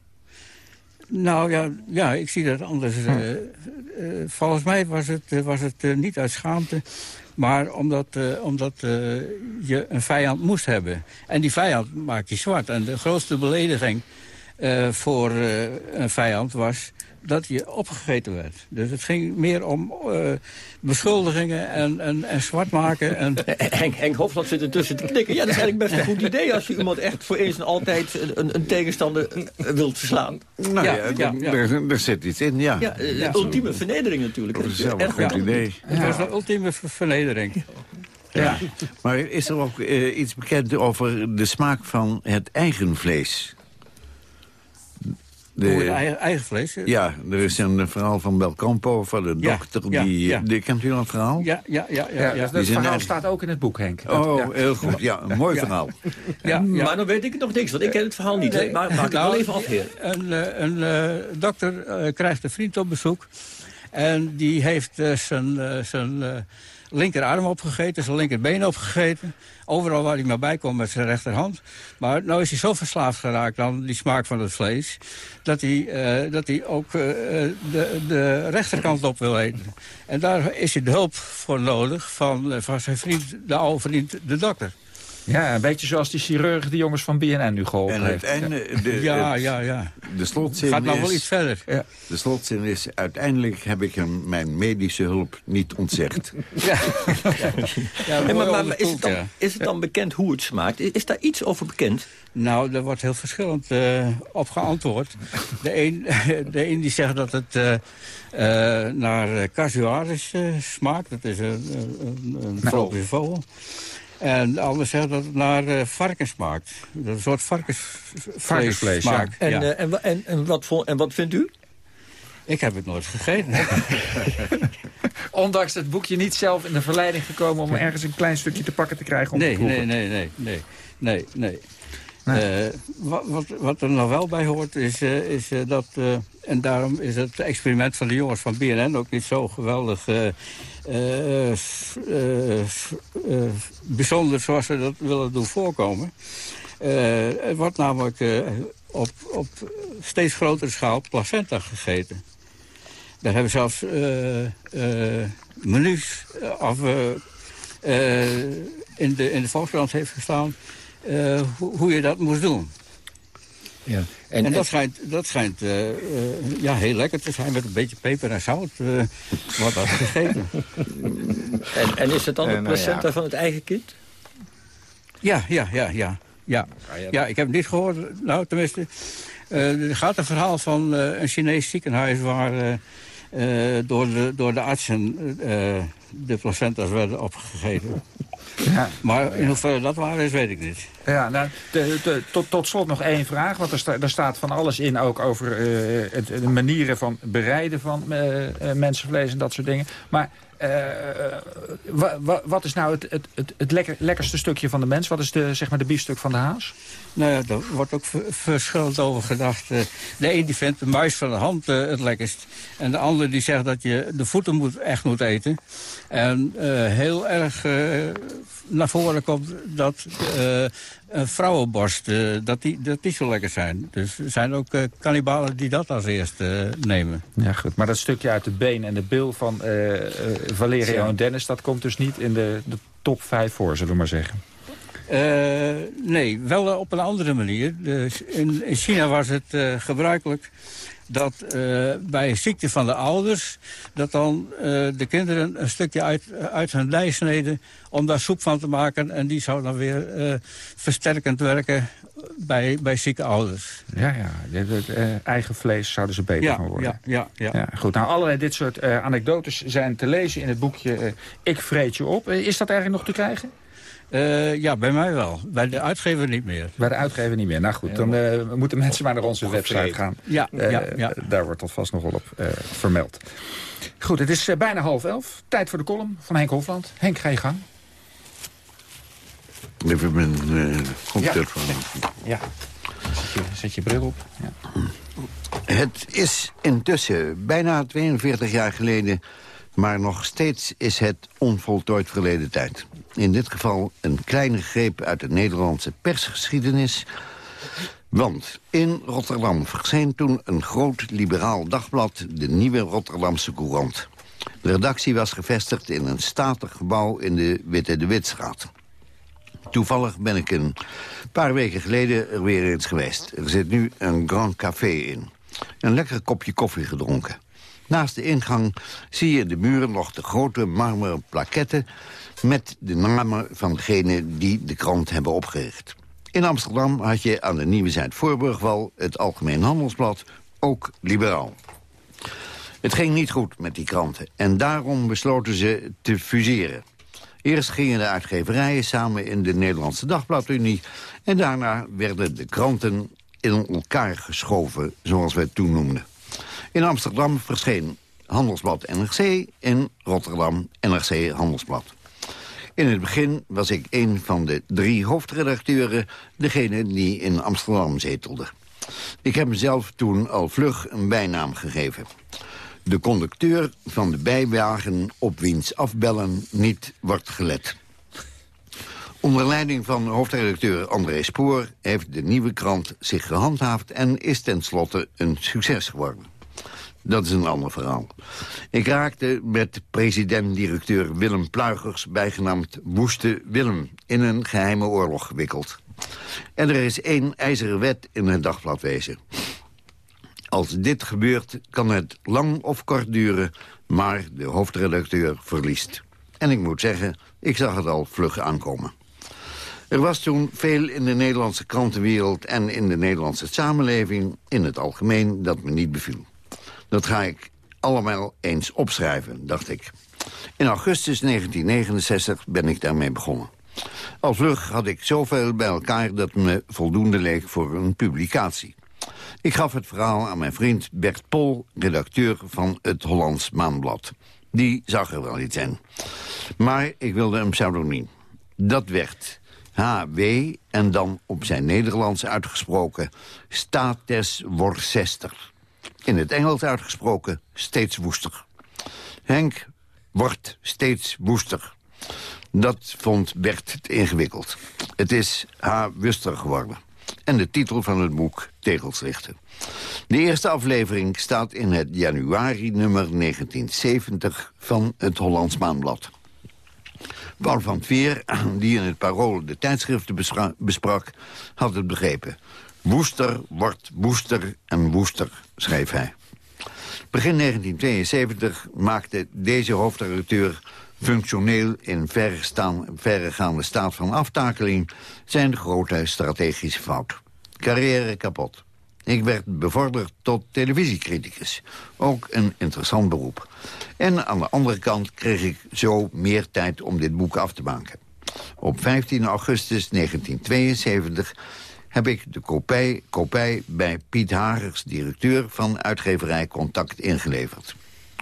Nou ja, ja ik zie dat anders. Hm. Uh, uh, volgens mij was het, was het niet uit schaamte... maar omdat, omdat je een vijand moest hebben. En die vijand maakt je zwart. En de grootste belediging voor een vijand was dat je opgegeten werd. Dus het ging meer om uh, beschuldigingen en, en, en zwart maken. En... [LAUGHS] Henk, Henk Hofland zit ertussen te knikken. Ja, dat is eigenlijk best een goed idee als je iemand echt voor eens en altijd een, een tegenstander wilt verslaan. Nou ja, ja, ja Er, zit iets in, ja. Ja, de ultieme vernedering natuurlijk. Dat is zelf een goed idee. Het was een ultieme vernedering. Ja. Maar is er ook uh, iets bekend over de smaak van het eigen vlees? De, eigen, eigen, vlees? Ja, er is een verhaal van Belcampo, van de dokter. die, die, kent u dat verhaal? Ja, ja, ja. ja, ja. dat verhaal staat ook in het boek, Henk. Oh, heel goed. Ja, een mooi [LAUGHS] verhaal. Ja, Maar dan weet ik nog niks, want ik ken het verhaal niet. Maar maak ik nou, wel even af, heer. Een, een, een uh, dokter uh, krijgt een vriend op bezoek. En die heeft uh, zijn, uh, zijn uh, linkerarm opgegeten, zijn linkerbeen opgegeten. Overal waar hij maar bij komt met zijn rechterhand. Maar nou is hij zo verslaafd geraakt aan die smaak van het vlees... dat hij, dat hij ook de, de rechterkant op wil eten. En daar is hij de hulp voor nodig van, van zijn vriend, de oude vriend, de dokter. Ja, een beetje zoals die chirurg die jongens van BNN nu geholpen en heeft. Uiteindelijk, de, ja, ja, ja. De slotzin Gaat nou wel iets verder. Ja. De slotzin is, uiteindelijk heb ik hem mijn medische hulp niet ontzegd. [LAUGHS] ja. ja maar, maar, maar is, het dan, is het dan bekend hoe het smaakt? Is, is daar iets over bekend? Nou, daar wordt heel verschillend uh, op geantwoord. De een, [LAUGHS] de een die zegt dat het uh, uh, naar casuaris smaakt. Dat is een, een, een tropische vogel. En de ander zegt dat het naar uh, varkens smaakt. Dat een soort varkensvlees, varkensvlees smaakt. Ja. En, ja. uh, en, en, en, wat en wat vindt u? Ik heb het nooit gegeten. [LAUGHS] Ondanks het boekje niet zelf in de verleiding gekomen... om ergens een klein stukje te pakken te krijgen om nee, te proeven. Nee, nee, nee, nee, nee, nee. Uh, wat, wat, wat, er nog wel bij hoort is, uh, is uh, dat... en daarom is het experiment van de jongens van BNN ook niet zo geweldig... bijzonder zoals ze dat willen doen voorkomen. er wordt namelijk op, op steeds grotere schaal placenta gegeten. Daar hebben zelfs menus of, in, de, in de Volkskrant heeft gestaan... Hoe, je dat moest doen. Ja. En, en dat schijnt, dat schijnt uh, uh, ja, heel lekker te zijn met een beetje peper en zout. wat dat gegeten. [LAUGHS] en, en is het dan de placenta nou ja. van het eigen kind? Ja, ja, ja, ja. Ja, ja ik heb het niet gehoord. Nou, tenminste, er gaat een verhaal van een Chinees ziekenhuis... waar door, de, door de artsen de placenta's werden opgegeten. Ja. Maar in hoeverre dat waar is, weet ik niet. Ja, nou, de, de, tot, tot slot nog één vraag. Want er, sta, er staat van alles in ook over uh, het, de manieren van bereiden van uh, uh, mensenvlees en dat soort dingen. Maar wa, wa, wat is nou het, het, het, het lekker, lekkerste stukje van de mens? Wat is de, zeg maar de biefstuk van de haas? Nou ja, daar wordt ook verschillend over gedacht. De een die vindt de muis van de hand het lekkerst. En de ander die zegt dat je de voeten moet, echt moet eten. En heel erg naar voren komt dat uh, een vrouwenborst, uh, dat, die, dat die zo lekker zijn. Dus er zijn ook uh, kannibalen die dat als eerste nemen. Ja, goed. Maar dat stukje uit de been en de bil van Valerio ja. en Dennis... dat komt dus niet in de, de top 5 voor, zullen we maar zeggen. nee, wel op een andere manier. Dus in, in China was het gebruikelijk dat uh, bij ziekte van de ouders... dat dan uh, de kinderen een stukje uit, uit hun dij sneden... om daar soep van te maken. En die zou dan weer uh, versterkend werken bij, bij zieke ouders. Ja, ja. Het, het, eigen vlees zouden ze beter ja, van worden. Ja, ja, ja. ja, goed. Nou, allerlei dit soort anekdotes zijn te lezen in het boekje Ik vreet je op. is dat eigenlijk nog te krijgen? Uh, ja, bij mij wel. Bij de uitgever niet meer. Bij de uitgever niet meer. Nou goed, dan uh, moeten mensen maar naar onze website gaan. Ja, uh, ja, ja. Daar wordt dat vast nog wel op vermeld. Goed, het is bijna half elf. Tijd voor de column van Henk Hofland. Henk, ga je gang. Even mijn koptelefoon. Ja. ja. Zet, je, zet je bril op. Ja. Het is intussen bijna 42 jaar geleden... maar nog steeds is het onvoltooid verleden tijd. In dit geval een kleine greep uit de Nederlandse persgeschiedenis... Want in Rotterdam verscheen toen een groot liberaal dagblad... de Nieuwe Rotterdamse Courant. De redactie was gevestigd in een statig gebouw in de Witte de Witstraat. Toevallig ben ik een paar weken geleden er weer eens geweest. Er zit nu een Grand Café in. Een lekker kopje koffie gedronken. Naast de ingang zie je de muren nog de grote marmeren plaketten... met de namen van degenen die de krant hebben opgericht. In Amsterdam had je aan de Nieuwe Zuid-Voorburgwal... het Algemeen Handelsblad, ook liberaal. Het ging niet goed met die kranten en daarom besloten ze te fuseren. Eerst gingen de uitgeverijen samen in de Nederlandse Dagbladunie... en daarna werden de kranten in elkaar geschoven, zoals we het toen noemden. In Amsterdam verscheen Handelsblad NRC, in Rotterdam NRC Handelsblad. In het begin was ik een van de drie hoofdredacteuren... degene die in Amsterdam zetelde. Ik heb mezelf toen al vlug een bijnaam gegeven. De conducteur van de bijwagen op wiens afbellen niet wordt gelet. Onder leiding van hoofdredacteur André Spoor heeft de nieuwe krant zich gehandhaafd en is tenslotte een succes geworden. Dat is een ander verhaal. Ik raakte met president-directeur Willem Pluigers, bijgenaamd Woeste Willem, in een geheime oorlog gewikkeld. En er is één ijzeren wet in het dagbladwezen. Als dit gebeurt, kan het lang of kort duren, maar de hoofdredacteur verliest. En ik moet zeggen, ik zag het al vlug aankomen. Er was toen veel in de Nederlandse krantenwereld en in de Nederlandse samenleving in het algemeen dat me niet beviel. Dat ga ik allemaal eens opschrijven, dacht ik. In augustus 1969 ben ik daarmee begonnen. Al vlug had ik zoveel bij elkaar dat me voldoende leek voor een publicatie. Ik gaf het verhaal aan mijn vriend Bert Pol, redacteur van het Hollands Maanblad. Die zag er wel iets in. Maar ik wilde een pseudoniem. Dat werd H.W. en dan op zijn Nederlands uitgesproken States Worcester. In het Engels uitgesproken steeds woester. Henk wordt steeds woester. Dat vond Bert te ingewikkeld. Het is H. Wuster geworden. En de titel van het boek Tegels richten. De eerste aflevering staat in het januari-nummer 1970 van het Hollands Maanblad. Paul van Veer, die in het Parool de tijdschriften besprak, had het begrepen. Woester wordt woester en woester, schreef hij. Begin 1972 maakte deze hoofdredacteur functioneel in verregaande staat van aftakeling... zijn grote strategische fout. Carrière kapot. Ik werd bevorderd tot televisiecriticus. Ook een interessant beroep. En aan de andere kant kreeg ik zo meer tijd om dit boek af te maken. Op 15 augustus 1972 heb ik de kopij, kopij bij Piet Hagers, directeur van uitgeverij Contact, ingeleverd.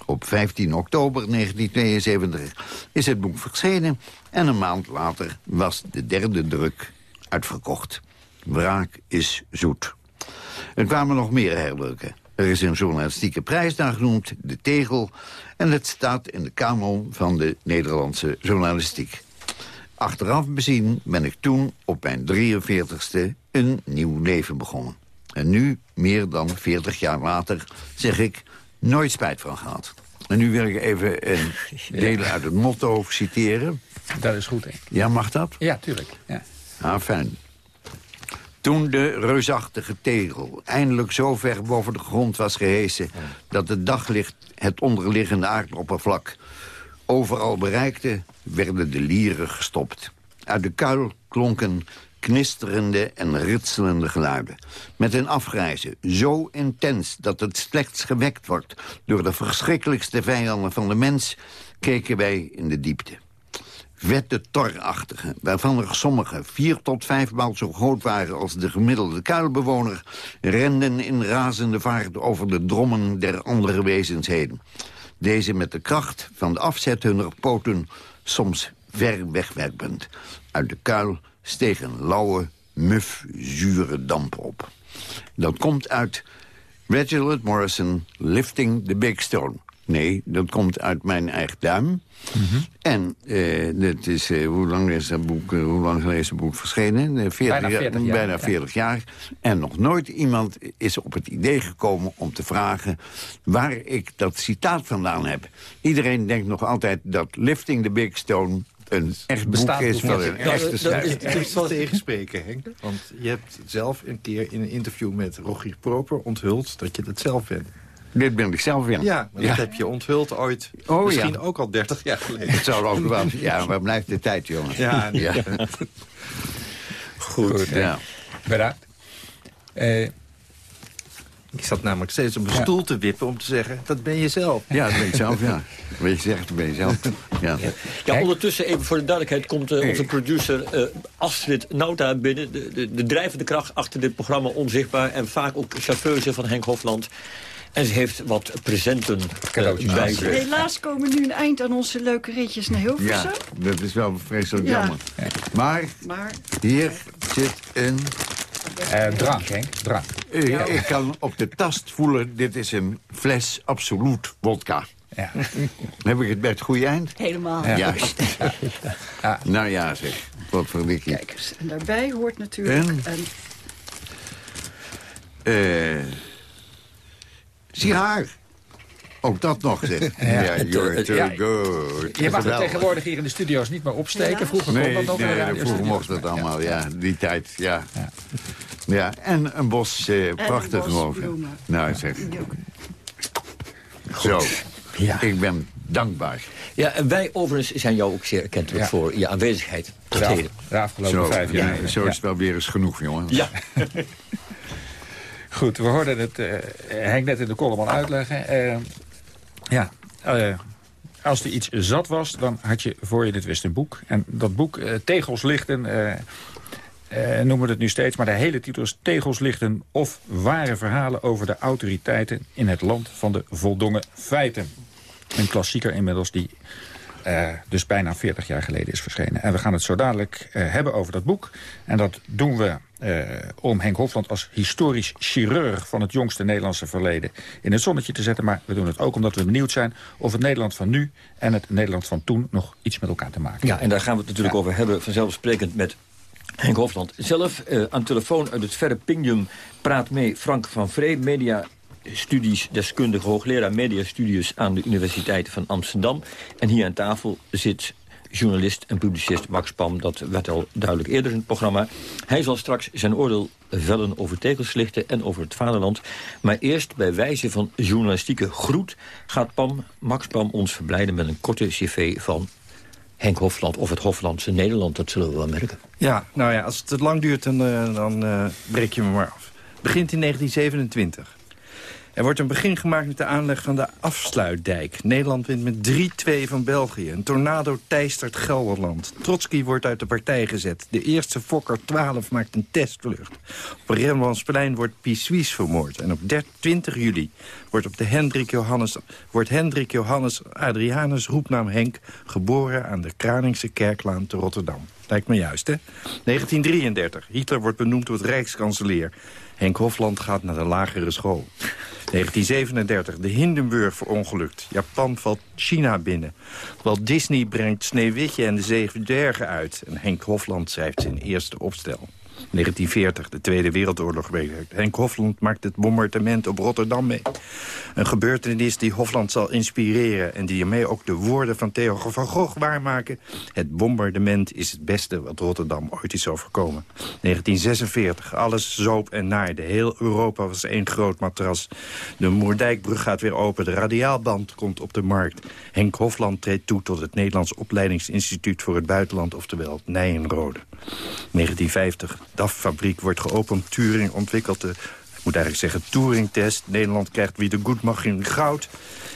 Op 15 oktober 1972 is het boek verschenen... en een maand later was de derde druk uitverkocht. Wraak is zoet. Er kwamen nog meer herdrukken. Er is een journalistieke prijs daar genoemd, de Tegel... en het staat in de kanon van de Nederlandse journalistiek. Achteraf bezien ben ik toen op mijn 43ste een nieuw leven begonnen. En nu, meer dan 40 jaar later, zeg ik nooit spijt van gehad. En nu wil ik even een [LAUGHS] deel uit het motto citeren. Dat is goed, hè? Ja, mag dat? Ja, tuurlijk. Ja. Ah, fijn. Toen de reusachtige tegel eindelijk zo ver boven de grond was gehesen... dat het daglicht het onderliggende aardoppervlak overal bereikte... werden de lieren gestopt. Uit de kuil klonken knisterende en ritselende geluiden. Met een afgrijzen zo intens dat het slechts gewekt wordt... door de verschrikkelijkste vijanden van de mens, keken wij in de diepte. Vette torachtige, waarvan er sommige vier tot vijf maal zo groot waren... als de gemiddelde kuilbewoner, renden in razende vaart over de drommen der andere wezensheden. Deze met de kracht van de afzet hunner poten soms ver wegwerpend. Uit de kuil steeg een lauwe, muf, zure damp op. Dat komt uit Reginald Morrison, Lifting the Big Stone. Nee, dat komt uit mijn eigen duim. Mhm. En uh, dat is, uh, hoe lang is dat boek, uh, hoe lang is het boek verschenen? 40 bijna 40 jaar. Bijna 40 jaar. En nog nooit iemand is op het idee gekomen om te vragen... waar ik dat citaat vandaan heb. Iedereen denkt nog altijd dat Lifting the Big Stone een echt boek is van een echte schrijver. Het is wel tegenspreken, Henk. Want je hebt zelf een keer in een interview met Rogier Proper onthuld... dat je dat zelf bent. Dit ben ik zelf, ja. Ja, maar dat heb je onthuld ooit. Oh, misschien ja. ook al 30 jaar geleden. Het zou ook wel. Ja, waar blijft de tijd, jongens? Ja, ja. Goed. Goed, ja. Bedankt. Eh, Ik zat namelijk steeds op een stoel te wippen om te zeggen... dat ben je zelf. Ja, dat ben ik zelf, ja. [LAUGHS] Wat je zegt, dat ben je zelf. Ja. Ja, ondertussen, even voor de duidelijkheid, komt eh, onze producer eh, Astrid Nauta binnen. De, de, de drijvende kracht achter dit programma onzichtbaar. En vaak ook chauffeuse van Henk Hofland. En ze heeft wat presenten uh, bij zich. Helaas komen we nu een eind aan onze leuke ritjes naar Hilversum. ja, dat is wel vreselijk Ja. jammer. Maar Maar hier zit een... eh, drank, Henk. Drank. Eh, Ik kan op de tast voelen, dit is een fles absoluut wodka. Ja. [LAUGHS] Heb ik het bij het goede eind? Helemaal. Juist. [LAUGHS] Nou ja, zeg. Wat voor dikkie. Kijk eens. En daarbij hoort natuurlijk En? een Eh sigaar. Ook dat nog, zeg. [LAUGHS] Ja, you're eh, too ja, good. Je mag het tegenwoordig hier in de studio's niet meer opsteken. Vroeger kon Nee, dat nog in de nee vroeger mocht dat allemaal, ja. Die tijd, ja. Ja, en een bos eh, boven. bloemen. Nou, zeg. Zo, ik ben dankbaar. Ja, en wij overigens zijn jou ook zeer erkentelijk Ja. voor je aanwezigheid. tot Ja, heden. De afgelopen Zo, vijf jaar. ja, zo is het wel weer eens genoeg, jongen. Ja. [LAUGHS] Goed, we hoorden het eh Henk net in de column al uitleggen. Eh, ja, eh, als er iets zat was, dan had je voor je dit wist een boek. En dat boek, eh, Tegels lichten, eh, noemen we het nu steeds... maar de hele titel is Tegels lichten of ware verhalen over de autoriteiten... in het land van de voldongen feiten. Een klassieker inmiddels die dus bijna 40 jaar geleden is verschenen. En we gaan het zo dadelijk hebben over dat boek. En dat doen we eh, om Henk Hofland als historisch chirurg... van het jongste Nederlandse verleden in het zonnetje te zetten. Maar we doen het ook omdat we benieuwd zijn... of het Nederland van nu en het Nederland van toen... nog iets met elkaar te maken Ja, en daar gaan we het natuurlijk over hebben, vanzelfsprekend met Henk Hofland. Zelf eh, aan telefoon uit het verre Pingjum praat mee Frank van Vree, media studies deskundige hoogleraar mediastudies aan de Universiteit van Amsterdam. En hier aan tafel zit journalist en publicist Max Pam. Dat werd al duidelijk eerder in het programma. Hij zal straks zijn oordeel vellen over tegelslichten en over het vaderland. Maar eerst bij wijze van journalistieke groet gaat Pam, Max Pam ons verblijden met een korte cv van Henk Hofland of het Hoflandse Nederland. Dat zullen we wel merken. Ja, nou ja, als het lang duurt, dan, eh, dan eh, breek je me maar af. Begint in 1927. Er wordt een begin gemaakt met de aanleg van de afsluitdijk. Nederland wint met 3-2 van België. Een tornado teistert Gelderland. Trotsky wordt uit de partij gezet. De eerste Fokker 12 maakt een testvlucht. Op Rembrandtsplein wordt Pissuis vermoord. En op 20 juli wordt, op de Hendrik Johannes, wordt Hendrik Johannes Adrianus, roepnaam Henk... geboren aan de Kraningse Kerklaan te Rotterdam. Lijkt me juist, hè? 1933. Hitler wordt benoemd tot rijkskanselier. Henk Hofland gaat naar de lagere school. 1937. De Hindenburg verongelukt. Japan valt China binnen. Walt Disney brengt Sneeuwwitje en de Zeven Dwergen uit. En Henk Hofland schrijft zijn eerste opstel. 1940, de Tweede Wereldoorlog. Henk Hofland maakt het bombardement op Rotterdam mee. Een gebeurtenis die Hofland zal inspireren... en die ermee ook de woorden van Theo van Gogh waarmaken. Het bombardement is het beste wat Rotterdam ooit is overkomen. 1946, alles zoop en naaide. Heel Europa was één groot matras. De Moerdijkbrug gaat weer open. De radiaalband komt op de markt. Henk Hofland treedt toe tot het Nederlands Opleidingsinstituut voor het Buitenland... oftewel Nijenrode. 1950, DAF-fabriek wordt geopend. Turing ontwikkelt de, ik moet eigenlijk zeggen, Turing-test. Nederland krijgt wie de goed mag in goud.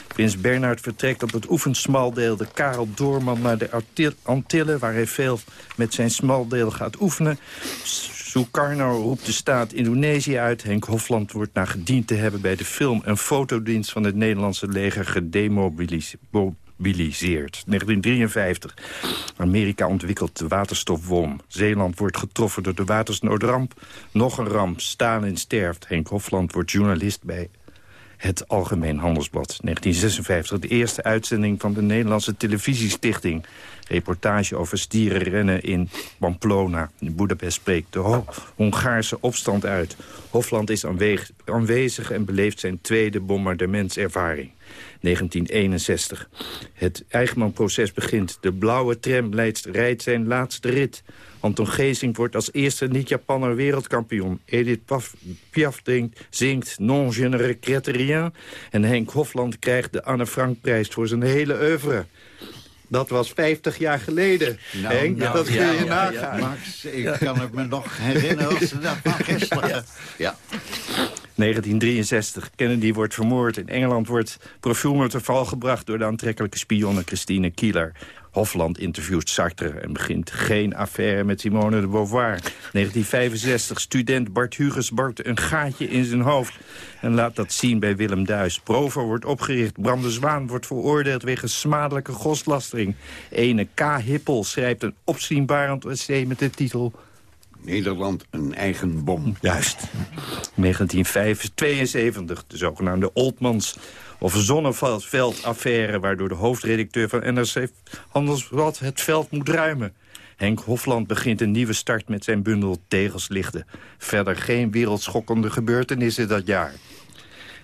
Prins Bernhard vertrekt op het oefensmaldeel de Karel Doorman naar de Antil- Antillen... waar hij veel met zijn smaldeel gaat oefenen. Sukarno roept de staat Indonesië uit. Henk Hofland wordt na gediend te hebben bij de film... en fotodienst van het Nederlandse leger gedemobiliseerd. 1953. Amerika ontwikkelt de waterstofwom. Zeeland wordt getroffen door de watersnoodramp. Nog een ramp. Stalin sterft. Henk Hofland wordt journalist bij het Algemeen Handelsblad. 1956, de eerste uitzending van de Nederlandse Televisiestichting. Reportage over stierenrennen in Pamplona. In Budapest spreekt de Ho- Hongaarse opstand uit. Hofland is aanwezig en beleeft zijn tweede bombardementservaring. 1961. Het Eichmann-proces begint. De blauwe tram leidt, rijdt zijn laatste rit. Anton Geesink wordt als eerste niet-Japanner wereldkampioen. Edith Paf- Piaf drinkt, zingt Non je ne regrette rien. En Henk Hofland krijgt de Anne Frank-prijs voor zijn hele oeuvre. Dat was 50 jaar geleden. Nou, Henk, nou, dat kun ja, je ja, nagaan. ja, Max, ik kan het me nog herinneren als de dag van gisteren. Ja. 1963. Kennedy wordt vermoord. In Engeland wordt profiel te val gebracht... door de aantrekkelijke spionne Christine Kieler. Hofland interviewt Sartre en begint geen affaire met Simone de Beauvoir. 1965. Student Bart Huges bart een gaatje in zijn hoofd... en laat dat zien bij Willem Duis. Provo wordt opgericht. Bram de Zwaan wordt veroordeeld wegens smadelijke godslastering. Ene K. Hippel schrijft een opzienbarend essay met de titel... Nederland een eigen bom. Juist. 1972, de zogenaamde Oldmans of Zonneveldaffaire... waardoor de hoofdredacteur van NRC Handelsblad het veld moet ruimen. Henk Hofland begint een nieuwe start met zijn bundel Tegelslichten. Verder geen wereldschokkende gebeurtenissen dat jaar.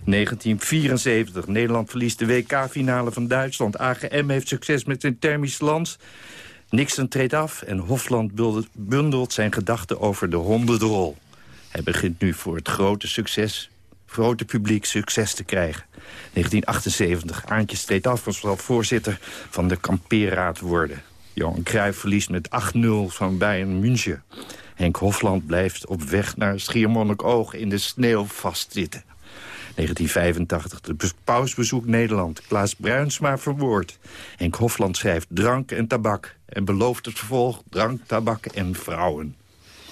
1974. Nederland verliest de WK-finale van Duitsland. AGM heeft succes met zijn thermisch lans. Nixon treedt af en Hofland bundelt zijn gedachten over de hondendrol. Hij begint nu voor het grote succes, grote publiek succes te krijgen. 1978. Aantje treedt af als voorzitter van de kampeerraad worden. Johan Cruijff verliest met 8-0 van Bayern München. Henk Hofland blijft op weg naar Schiermonnikoog in de sneeuw vastzitten. 1985, de pausbezoek Nederland. Klaas Bruinsma verwoord. Henk Hofland schrijft drank en tabak. En belooft het vervolg drank, tabak en vrouwen.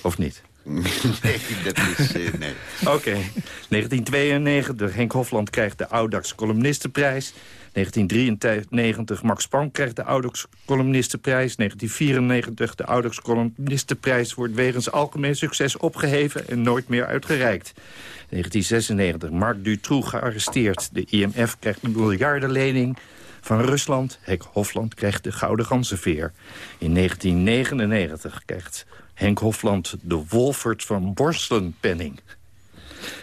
Of niet? [LAUGHS] Nee, dat is... Uh, nee. Oké. 1992, Henk Hofland krijgt de Audax Columnistenprijs. 1993, Max Pan krijgt de Audax Columnistenprijs. 1994, de Audax Columnistenprijs wordt wegens algemeen succes opgeheven... en nooit meer uitgereikt. 1996, Mark Dutroux gearresteerd. De IMF krijgt een miljardenlening van Rusland. Henk Hofland krijgt de Gouden Ganzenveer. In 1999 krijgt Henk Hofland de Wolfert van Borstelenpenning.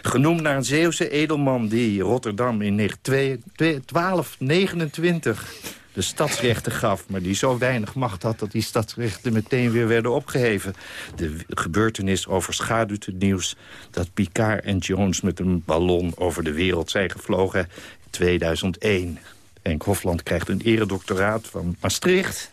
Genoemd naar een Zeeuwse edelman die Rotterdam in 1229 de stadsrechten gaf... maar die zo weinig macht had dat die stadsrechten meteen weer werden opgeheven. De gebeurtenis overschaduwt het nieuws dat Picard en Jones... met een ballon over de wereld zijn gevlogen in 2001. Henk Hofland krijgt een eredoctoraat van Maastricht.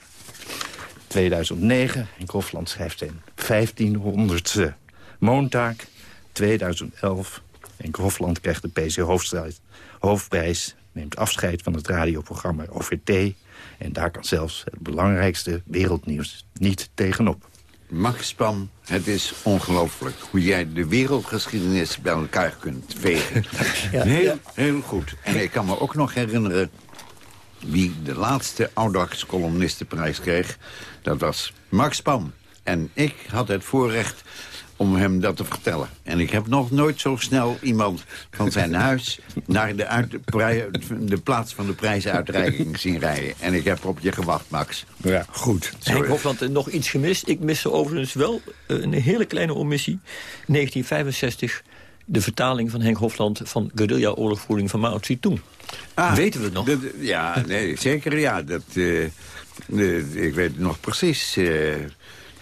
2009. Henk Hofland schrijft zijn 1500ste moontaak. 2011. Henk Hofland krijgt de PC Hoofdprijs neemt afscheid van het radioprogramma OVT... en daar kan zelfs het belangrijkste wereldnieuws niet tegenop. Max Pam, het is ongelooflijk hoe jij de wereldgeschiedenis bij elkaar kunt vegen. [LAUGHS] Ja, heel, heel goed. En ik kan me ook nog herinneren wie de laatste Audax-columnistenprijs kreeg. Dat was Max Pam. En ik had het voorrecht om hem dat te vertellen. En ik heb nog nooit zo snel iemand van zijn [LAUGHS] huis... naar de, uit, de plaats van de prijsuitreiking zien rijden. En ik heb op je gewacht, Max. Ja, goed. Henk Hofland, nog iets gemist. Ik miste overigens wel eh, een hele kleine omissie. 1965, de vertaling van Henk Hofland... van guerrilla-oorlogvoering van Mao Zedong. Ah, Weten we het nog? ja, nee, zeker ja. Dat, uh, ik weet het nog precies... Uh,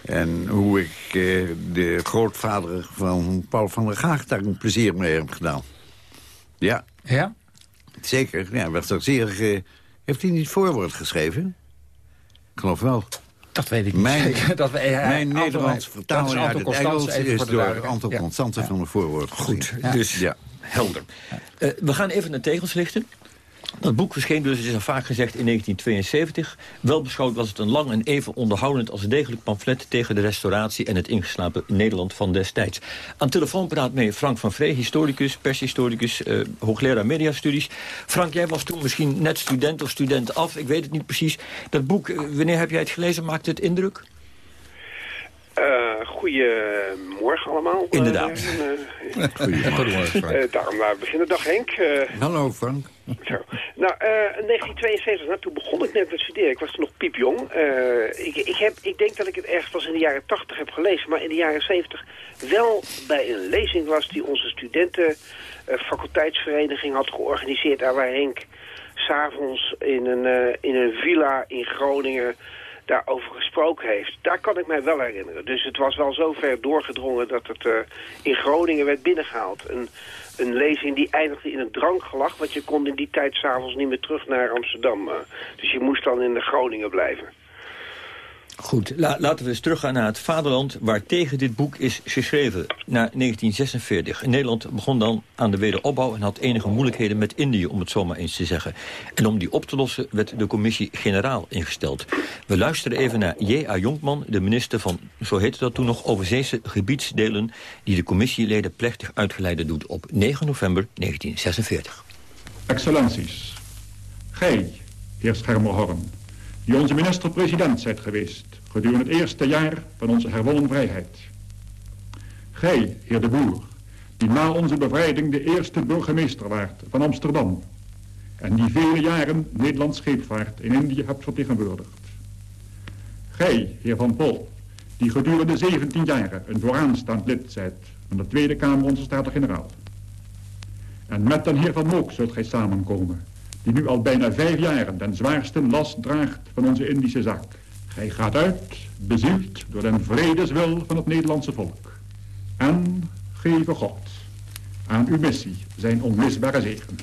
en hoe ik eh, de grootvader van Paul van der Gaag daar een plezier mee heb gedaan. Ja. Ja? Zeker. Ja, werd er zeer... Uh, heeft hij niet voorwoord geschreven? Ik geloof wel. Dat weet ik niet mijn. Dat we, ja, mijn Nederlands vertaling uit het Engels is door Anton ja. Constante van de voorwoord Goed, dus ja. helder. Uh, we gaan even naar tegels lichten. Dat boek verscheen dus, is al vaak gezegd, in 1972. Wel beschouwd was het een lang en even onderhoudend als degelijk pamflet... tegen de restauratie en het ingeslapen Nederland van destijds. Aan telefoon praat mee Frank van Vree, historicus, pershistoricus... Uh, hoogleraar mediastudies. Frank, jij was toen misschien net student of student af, ik weet het niet precies. Dat boek, uh, wanneer heb jij het gelezen, maakte het indruk? Uh, goedemorgen allemaal. Inderdaad. [LAUGHS] Uh, Goedemorgen, Frank. daarom we beginnen. Dag Henk. Hallo Frank. Zo. Nou, in 1972, nou, toen begon ik net met studeren. Ik was toen nog piepjong. ik, ik, heb, ik denk dat ik het ergens pas in de jaren 80 heb gelezen. Maar in de jaren 70 wel bij een lezing was die onze studenten faculteitsvereniging had georganiseerd. Daar waar Henk s'avonds in, een in een villa in Groningen daarover gesproken heeft. Daar kan ik mij wel herinneren. Dus het was wel zo ver doorgedrongen dat het uh, in Groningen werd binnengehaald. Een, een lezing die eindigde in een drankgelach, want je kon in die tijd s'avonds niet meer terug naar Amsterdam. Uh, dus je moest dan in de Groningen blijven. Goed, laten we eens teruggaan naar het vaderland... waar tegen dit boek is geschreven, naar 1946. Nederland begon dan aan de wederopbouw... en had enige moeilijkheden met Indië, om het zomaar eens te zeggen. En om die op te lossen werd de commissie-generaal ingesteld. We luisteren even naar J.A. Jonkman, de minister van... zo heette dat toen nog, overzeese gebiedsdelen... die de commissieleden plechtig uitgeleide doet op 9 november 1946. Excellenties, gij, heer Schermerhorn die onze minister-president zijt geweest gedurende het eerste jaar van onze herwonnen vrijheid. Gij, heer de Boer, die na onze bevrijding de eerste burgemeester werd van Amsterdam en die vele jaren Nederlands scheepvaart in Indië hebt vertegenwoordigd. Gij, heer Van Pol, die gedurende 17 jaren een vooraanstaand lid zijt van de Tweede Kamer onze Staten-Generaal. En met den heer Van Mook zult gij samenkomen, die nu al bijna vijf jaren den zwaarste last draagt van onze Indische zaak. Gij gaat uit, bezield door den vredeswil van het Nederlandse volk. En geven God aan uw missie zijn onmisbare zegen.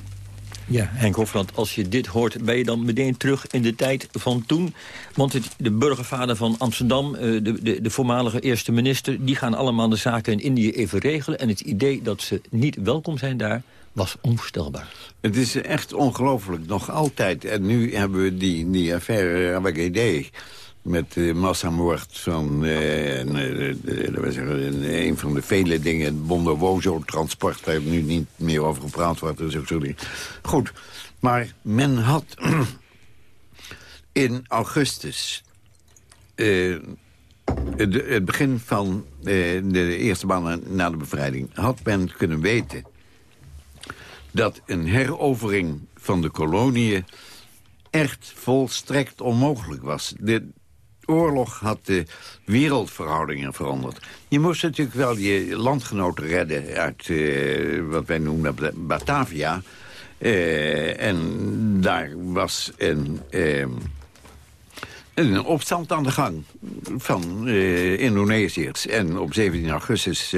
Ja, Henk Hofland, als je dit hoort, ben je dan meteen terug in de tijd van toen? Want de burgervader van Amsterdam, eh, de, de, de voormalige eerste minister... die gaan allemaal de zaken in Indië even regelen. En het idee dat ze niet welkom zijn daar was onvoorstelbaar. Het is echt ongelooflijk, nog altijd. En nu hebben we die, die affaire Rabagede met de massamoord van uh, een, een van de vele dingen... het Bondowozo-transport, waar nu niet meer over gepraat. Dus sorry. Goed, maar men had [CLEARS THROAT] in augustus... Het, begin van de eerste maanden na de bevrijding... had men kunnen weten dat een herovering van de koloniën echt volstrekt onmogelijk was. De, oorlog had de wereldverhoudingen veranderd. Je moest natuurlijk wel je landgenoten redden uit uh, wat wij noemen Batavia. Uh, en daar was een, uh, een opstand aan de gang van Indonesiërs. En op 17 augustus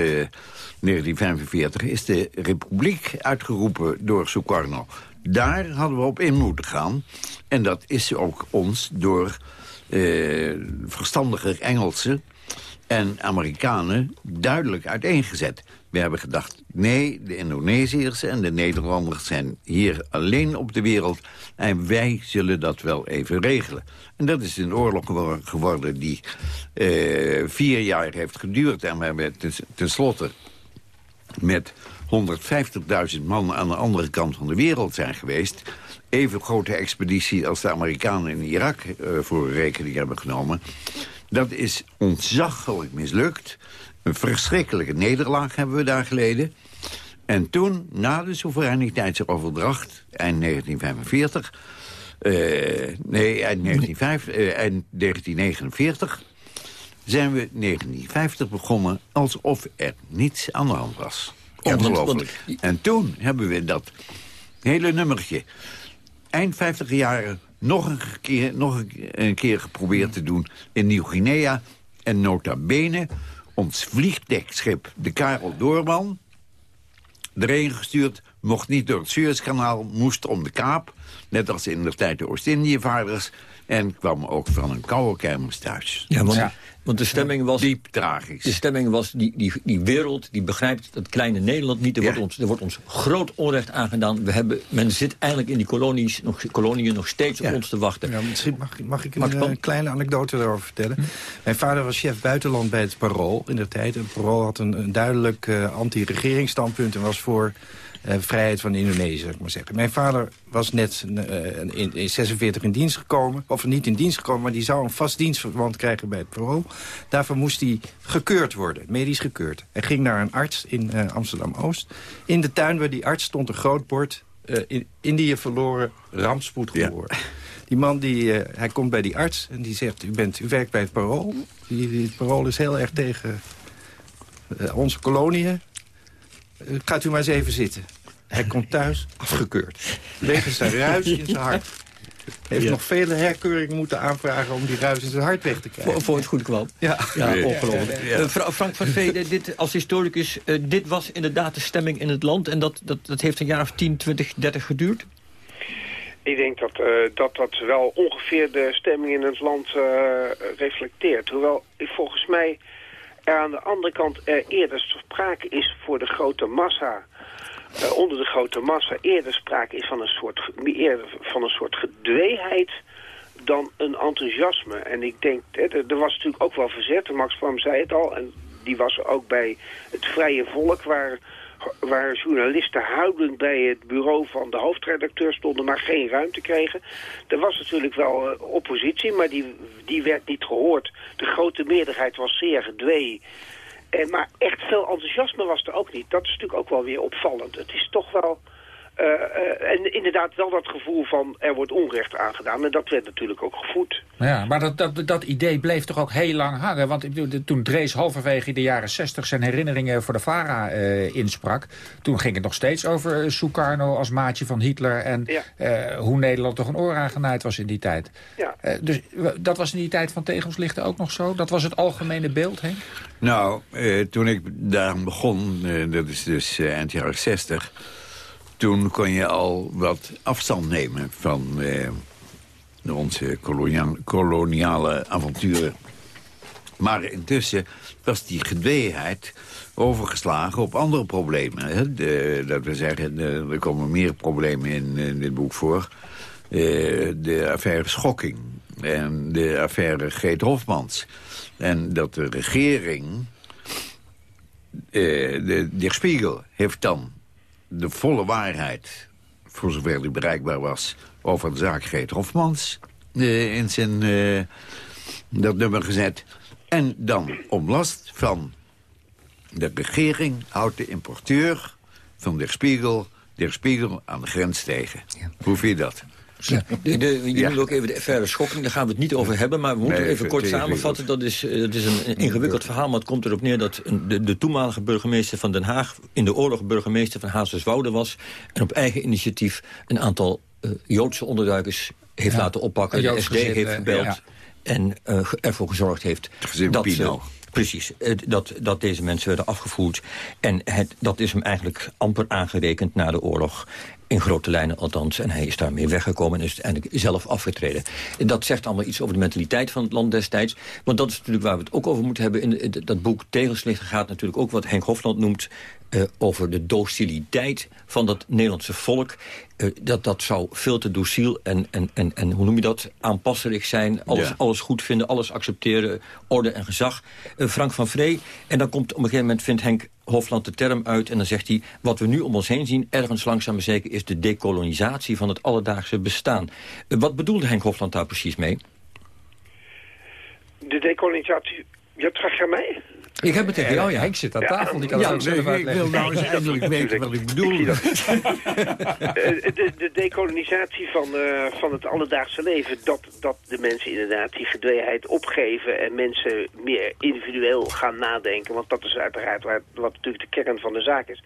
1945 is de republiek uitgeroepen door Sukarno. Daar hadden we op in moeten gaan. En dat is ook ons door uh, verstandige Engelsen en Amerikanen duidelijk uiteengezet. We hebben gedacht, nee, de Indonesiërs en de Nederlanders zijn hier alleen op de wereld... en wij zullen dat wel even regelen. En dat is een oorlog geworden die uh, vier jaar heeft geduurd... en we hebben tenslotte met 150.000 man aan de andere kant van de wereld zijn geweest even grote expeditie als de Amerikanen in Irak uh, voor rekening hebben genomen. Dat is ontzaglijk mislukt. Een verschrikkelijke nederlaag hebben we daar geleden. En toen, na de soevereiniteitsoverdracht, eind 1945... Uh, nee, eind, 1905, uh, eind 1949 zijn we 1950 begonnen alsof er niets aan de hand was. Ongelooflijk. En toen hebben we dat hele nummertje eind 50 jaren nog een keer, nog een keer geprobeerd te doen in Nieuw-Guinea. En nota bene, ons vliegdekschip, de Karel Doorman... erheen gestuurd, mocht niet door het Suezkanaal, moest om de Kaap... net als in de tijd de Oost-Indië-vaarders... en kwam ook van een koude kermis thuis. Ja, want ja. Want de stemming was... Diep tragisch. De stemming was, die, die, die wereld die begrijpt dat kleine Nederland niet. Er, wordt ons, er wordt ons groot onrecht aangedaan. We hebben, men zit eigenlijk in die kolonies, nog, koloniën nog steeds op ons te wachten. Ja, misschien mag, mag ik een uh, kleine anekdote daarover vertellen. Hm. Mijn vader was chef buitenland bij het Parool in de tijd. Het Parool had een, een duidelijk uh, anti-regeringsstandpunt en was voor vrijheid van Indonesië, ik maar zeggen. Mijn vader was net uh, in, in 46 in dienst gekomen, of niet in dienst gekomen... maar die zou een vast dienstverband krijgen bij het bureau. Daarvoor moest hij gekeurd worden, medisch gekeurd. Hij ging naar een arts in uh, Amsterdam-Oost. In de tuin waar die arts stond een groot bord... in Indië verloren, rampspoed geworden. Ja. Die man die, hij komt bij die arts en die zegt... u, bent, u werkt bij het parool. Die, het parool is heel erg tegen onze koloniën. gaat u maar eens even zitten. Hij komt thuis afgekeurd. Wegens een ruis in zijn hart. Heeft ja. nog vele herkeuringen moeten aanvragen om die ruis in zijn hart weg te krijgen. Voor, voor het goed kwam. Ja, ja, ja ongelooflijk. Ja, uh, Frank van Veen, dit, als historicus, uh, dit was inderdaad de stemming in het land... en dat, dat, dat heeft een jaar of 10, 20, 30 geduurd? Ik denk dat, uh, dat dat wel ongeveer de stemming in het land reflecteert. Hoewel volgens mij er aan de andere kant er eerder sprake is voor de grote massa uh, onder de grote massa eerder sprake is van een soort, eerder van een soort gedweeheid dan een enthousiasme. En ik denk, er, was natuurlijk ook wel verzet, Max Plam zei het al, en die was ook bij het Vrije Volk, waar, waar journalisten huilend bij het bureau van de hoofdredacteur stonden, maar geen ruimte kregen. Er was natuurlijk wel uh, oppositie, maar die, die werd niet gehoord. De grote meerderheid was zeer gedwee. En, maar echt veel enthousiasme was er ook niet. Dat is natuurlijk ook wel weer opvallend. Het is toch wel... Uh, uh, en inderdaad wel dat gevoel van er wordt onrecht aangedaan. En dat werd natuurlijk ook gevoed. Ja, maar dat, dat, dat idee bleef toch ook heel lang hangen. Want toen Drees halverwege de jaren 60 zijn herinneringen voor de VARA uh, insprak... toen ging het nog steeds over Sukarno als maatje van Hitler... en ja. hoe Nederland toch een oor aangenaaid was in die tijd. Ja. dus dat was in die tijd van Tegelslichten ook nog zo? Dat was het algemene beeld, Henk? Nou, toen ik daar begon, dat is dus eind jaren 60 toen kon je al wat afstand nemen van eh, onze kolonia koloniale avonturen. Maar intussen was die gedweeheid overgeslagen op andere problemen. Hè? Dat we zeggen, er komen meer problemen in, in dit boek voor. Eh, de affaire Schokking en de affaire Geet Hofmans. En dat de regering, eh, de, de Spiegel, heeft dan de volle waarheid, voor zover die bereikbaar was... over de zaak Geet Hofmans uh, in zijn uh, dat nummer gezet. En dan om last van de regering houdt de importeur van de Spiegel... de Spiegel aan de grens tegen. Hoe vind je dat? Ja. De, de, je ja. noemt ook even de affaire schokking, daar gaan we het niet over hebben. Maar we moeten nee, even kort samenvatten. Dat is, dat is een ingewikkeld verhaal, maar het komt erop neer... dat de, de toenmalige burgemeester van Den Haag... in de oorlog burgemeester van Hazerswoude was... en op eigen initiatief een aantal uh, Joodse onderduikers heeft ja. laten oppakken. De SD heeft gebeld ja. en uh, ervoor gezorgd heeft... dat Pino. Precies, dat, dat deze mensen werden afgevoerd. En het, dat is hem eigenlijk amper aangerekend na de oorlog. In grote lijnen althans. En hij is daarmee weggekomen en is uiteindelijk zelf afgetreden. Dat zegt allemaal iets over de mentaliteit van het land destijds. Want dat is natuurlijk waar we het ook over moeten hebben. In, de, dat boek Tegelslichten gaat natuurlijk ook wat Henk Hofland noemt... Uh, over de dociliteit van dat Nederlandse volk. Uh, dat, dat zou veel te dociel en, en, en, en hoe noem je dat? Aanpasserig zijn, alles, ja. alles goed vinden, alles accepteren, orde en gezag. Uh, Frank van Vree, en dan komt op een gegeven moment, vindt Henk Hofland de term uit... en dan zegt hij, wat we nu om ons heen zien, ergens langzaam maar zeker... is de dekolonisatie van het alledaagse bestaan. wat bedoelde Henk Hofland daar precies mee? De dekolonisatie... Je vraagt aan mij? Ik heb het tegen jou, ja, Henk zit aan tafel. Die kan ja, het zelf nee, ik wil nou eens [LAUGHS] eindelijk weten wat ik bedoel. [LAUGHS] de, de dekolonisatie van, uh, van het alledaagse leven... Dat, dat de mensen inderdaad die gedweeheid opgeven... en mensen meer individueel gaan nadenken. Want dat is uiteraard waar, wat natuurlijk de kern van de zaak is.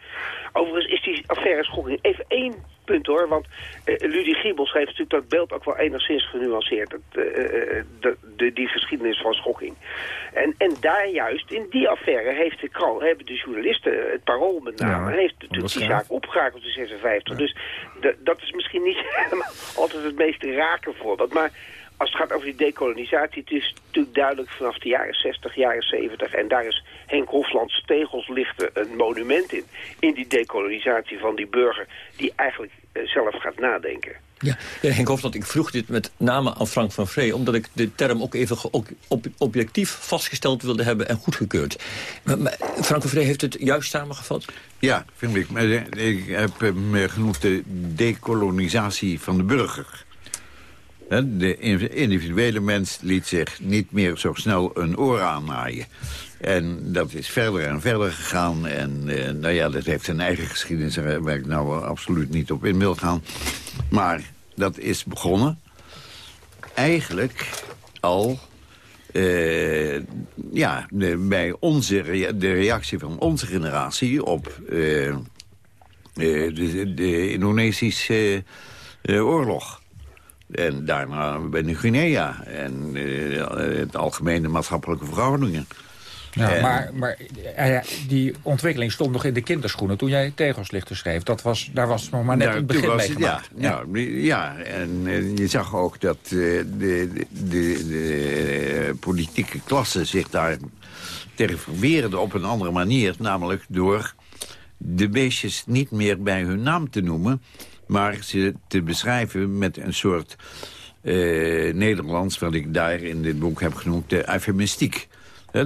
Overigens is die affaire schokking even één punt hoor. Want uh, Ludie Giebels heeft natuurlijk dat beeld ook wel enigszins genuanceerd. Het, uh, de, de, die geschiedenis van schokking. En, en daar juist, in die affaire, heeft de krant, hebben de journalisten, het parool met name, ja, heeft natuurlijk die zaak opgerakeld in 56. Ja. Dus de, dat is misschien niet [LAUGHS] altijd het meest rake voorbeeld. Maar als het gaat over die dekolonisatie, het is natuurlijk duidelijk vanaf de jaren 60, jaren 70. En daar is Henk Hoflands tegels lichten een monument in. In die dekolonisatie van die burger die eigenlijk uh, zelf gaat nadenken. Ja, Henk Hofland, ik vroeg dit met name aan Frank van Vree... omdat ik de term ook even op, objectief vastgesteld wilde hebben en goedgekeurd. Maar, maar Frank van Vree heeft het juist samengevat? Ja, vind ik. Maar ik heb hem genoemd de dekolonisatie van de burger. De individuele mens liet zich niet meer zo snel een oor aannaaien. En dat is verder en verder gegaan. En uh, nou ja, dat heeft zijn eigen geschiedenis waar ik nou absoluut niet op in wil gaan. Maar dat is begonnen eigenlijk al... Uh, ja, bij onze de reactie van onze generatie op uh, de, de Indonesische oorlog. En daarna bij de Guinea en uh, het algemene maatschappelijke verhoudingen. Ja, en... Maar, maar ja, die ontwikkeling stond nog in de kinderschoenen toen jij tegelslichten schreef. Dat was, daar was nog maar net het begin mee gemaakt. Ja, ja. ja en uh, je zag ook dat de, de, de, de, politieke klasse zich daar tegen verweerde op een andere manier. Namelijk door de beestjes niet meer bij hun naam te noemen maar ze te beschrijven met een soort uh, Nederlands... wat ik daar in dit boek heb genoemd, de eufemistiek.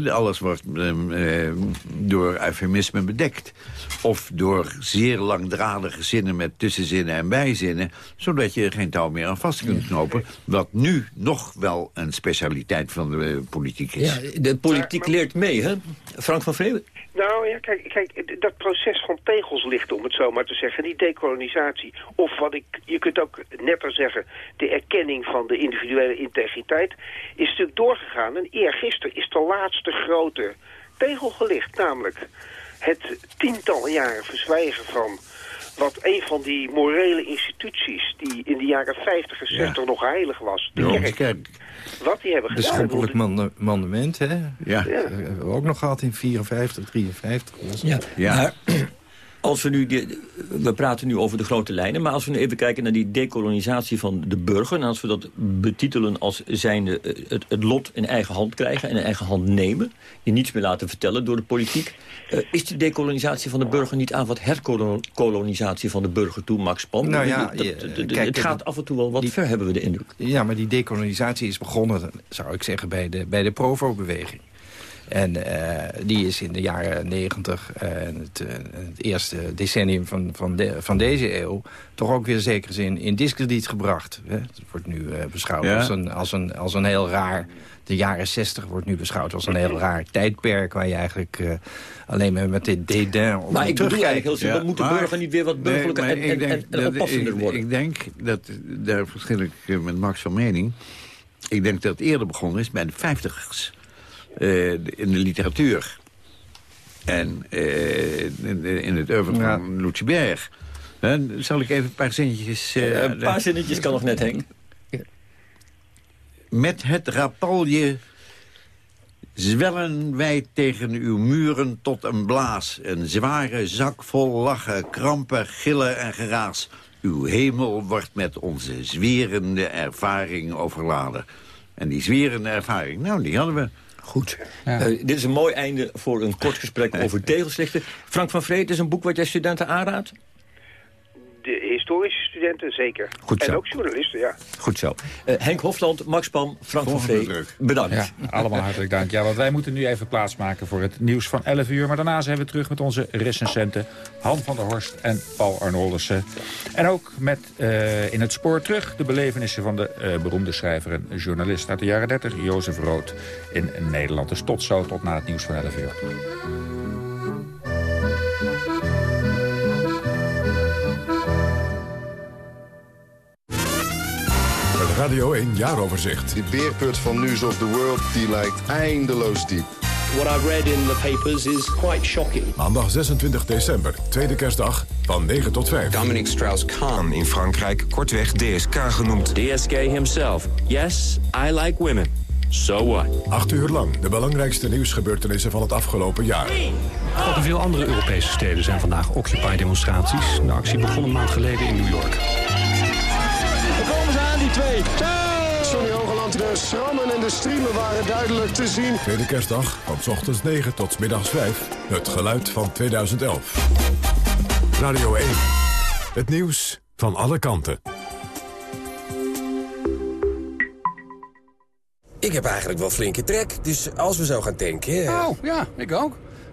Alles wordt ehm, eh, door eufemisme bedekt. Of door zeer langdradige zinnen met tussenzinnen en bijzinnen... zodat je er geen touw meer aan vast kunt knopen. Wat nu nog wel een specialiteit van de eh, politiek is. Ja, de politiek leert mee, hè? Frank van Vreeuwen. Nou ja, kijk, kijk, dat proces van tegels lichten, om het zo maar te zeggen, die dekolonisatie. Of wat ik, je kunt ook netter zeggen, de erkenning van de individuele integriteit, is natuurlijk doorgegaan. En eergisteren is de laatste grote tegel gelicht, namelijk het tientallen jaren verzwijgen van wat een van die morele instituties die in de jaren 50 en 60 nog heilig was, de kerk. Wat die hebben gedaan. Beschoppelijk mande- mandement, hè? Ja. Ja. Dat hebben we ook nog gehad in 54, 53. Ja. Maar als we nu, we praten nu over de grote lijnen, maar als we nu even kijken naar die dekolonisatie van de burger, en als we dat betitelen als zijnde eh, het, het lot in eigen hand krijgen en in eigen hand nemen, je niets meer laten vertellen door de politiek, eh, is die dekolonisatie van de burger niet aan wat herkolonisatie van de burger toe, Max Pan? Nou ja, Dat- je- dat- dat- kijk, het gaat af en toe wel wat ver, hebben we de indruk. Ja, maar die dekolonisatie is begonnen, zou ik zeggen, bij de, bij de Provo-beweging. En eh, die is in de jaren negentig, en het, eh, het eerste decennium van, van, de- van deze eeuw... toch ook weer in zekere zin in discrediet gebracht. Hè? Het wordt nu eh, beschouwd Ja. als, een, als, een, als een heel raar... De jaren zestig wordt nu beschouwd als een heel raar tijdperk... waar je eigenlijk eh, alleen maar met dit dédain op Maar ik bedoel eigenlijk heel simpel, moet de maar- burger niet weer wat burgerlijker en, ik en, denk en, en dat- oppassender ik- worden? Ik denk, dat, daar verschil ik met Max van mening... ik denk dat het eerder begonnen is bij de vijftigers. Eh, in de literatuur. En eh, in, in het oeuvre Ja. van. Eh, zal ik even een paar zinnetjes... eh, een paar zinnetjes kan nog net, Henk. Met het rapalje zwellen wij tegen uw muren tot een blaas. Een zware zak vol lachen, krampen, gillen en geraas. Uw hemel wordt met onze zwerende ervaring overladen. En die zwerende ervaring, nou, die hadden we. Goed. Eh, dit is een mooi einde voor een kort gesprek over tegelslichten. Frank van Vreed is een boek wat jij studenten aanraadt? De historische studenten zeker. Goed en ook journalisten, ja. Goed zo. Eh, Henk Hofland, Max Pam, Frank van druk. bedankt. Ja, allemaal hartelijk dank. Ja, want wij moeten nu even plaatsmaken voor het nieuws van 11 uur. Maar daarna zijn we terug met onze recensenten Han van der Horst en Paul Arnoldersen. En ook met eh, in het spoor terug de belevenissen van de eh, beroemde schrijver en journalist uit de jaren 30, Jozef Rood, in Nederland. Dus tot zo, tot na het nieuws van 11 uur. Radio 1 jaaroverzicht. Die beerput van News of the World die lijkt eindeloos diep. What I've read in the papers is quite shocking. Maandag 26 december, tweede kerstdag, van 9 tot 5. Dominic Strauss-Kahn in Frankrijk, kortweg DSK genoemd. DSK himself. Yes, I like women. So what? Acht uur lang de belangrijkste nieuwsgebeurtenissen van het afgelopen jaar. Ook in veel andere Europese steden zijn vandaag Occupy-demonstraties. De actie begon een maand geleden in New York. Sonny Hogeland, de schrammen en de streamen waren duidelijk te zien. Tweede kerstdag, van 's ochtends 9 tot middags 5. Het geluid van 2011. Radio 1. Het nieuws van alle kanten. Ik heb eigenlijk wel flinke trek, dus als we zo gaan tanken... eh, Oh, ja, ik ook.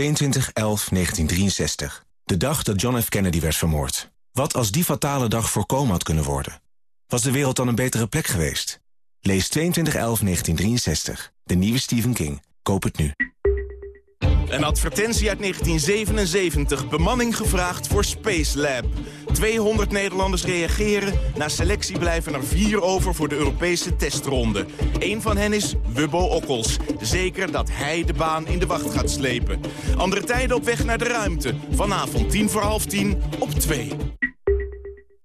22-11-1963. De dag dat John F. Kennedy werd vermoord. Wat als die fatale dag voorkomen had kunnen worden? Was de wereld dan een betere plek geweest? Lees 22-11-1963. De nieuwe Stephen King. Koop het nu. Een advertentie uit 1977. Bemanning gevraagd voor Space Lab. 200 Nederlanders reageren. Na selectie blijven er vier over voor de Europese testronde. Eén van hen is Wubbo Okkels. Zeker dat hij de baan in de wacht gaat slepen. Andere tijden op weg naar de ruimte. Vanavond tien voor half tien op 2.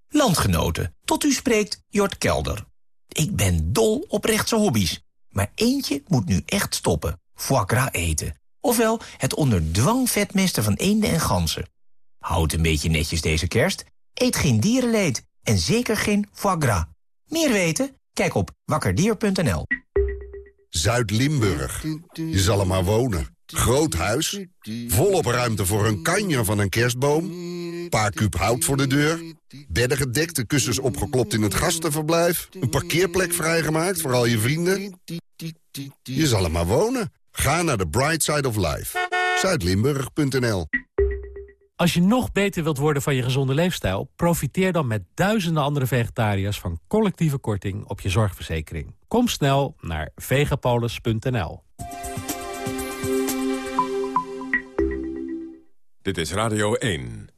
Landgenoten, tot u spreekt Jort Kelder. Ik ben dol op rechtse hobby's. Maar eentje moet nu echt stoppen. Foie eten. Ofwel het onder dwang vetmesten van eenden en ganzen. Houd een beetje netjes deze kerst. Eet geen dierenleed en zeker geen foie gras. Meer weten? Kijk op wakkerdier.nl. Zuid-Limburg. Je zal er maar wonen. Groot huis, volop ruimte voor een kanjer van een kerstboom... paar kuub hout voor de deur, bedden gedekt, de kussens opgeklopt in het gastenverblijf... een parkeerplek vrijgemaakt voor al je vrienden. Je zal er maar wonen. Ga naar de Bright Side of Life. Zuidlimburg.nl Als je nog beter wilt worden van je gezonde leefstijl... profiteer dan met duizenden andere vegetariërs... van collectieve korting op je zorgverzekering. Kom snel naar vegapolis.nl. Dit is Radio 1.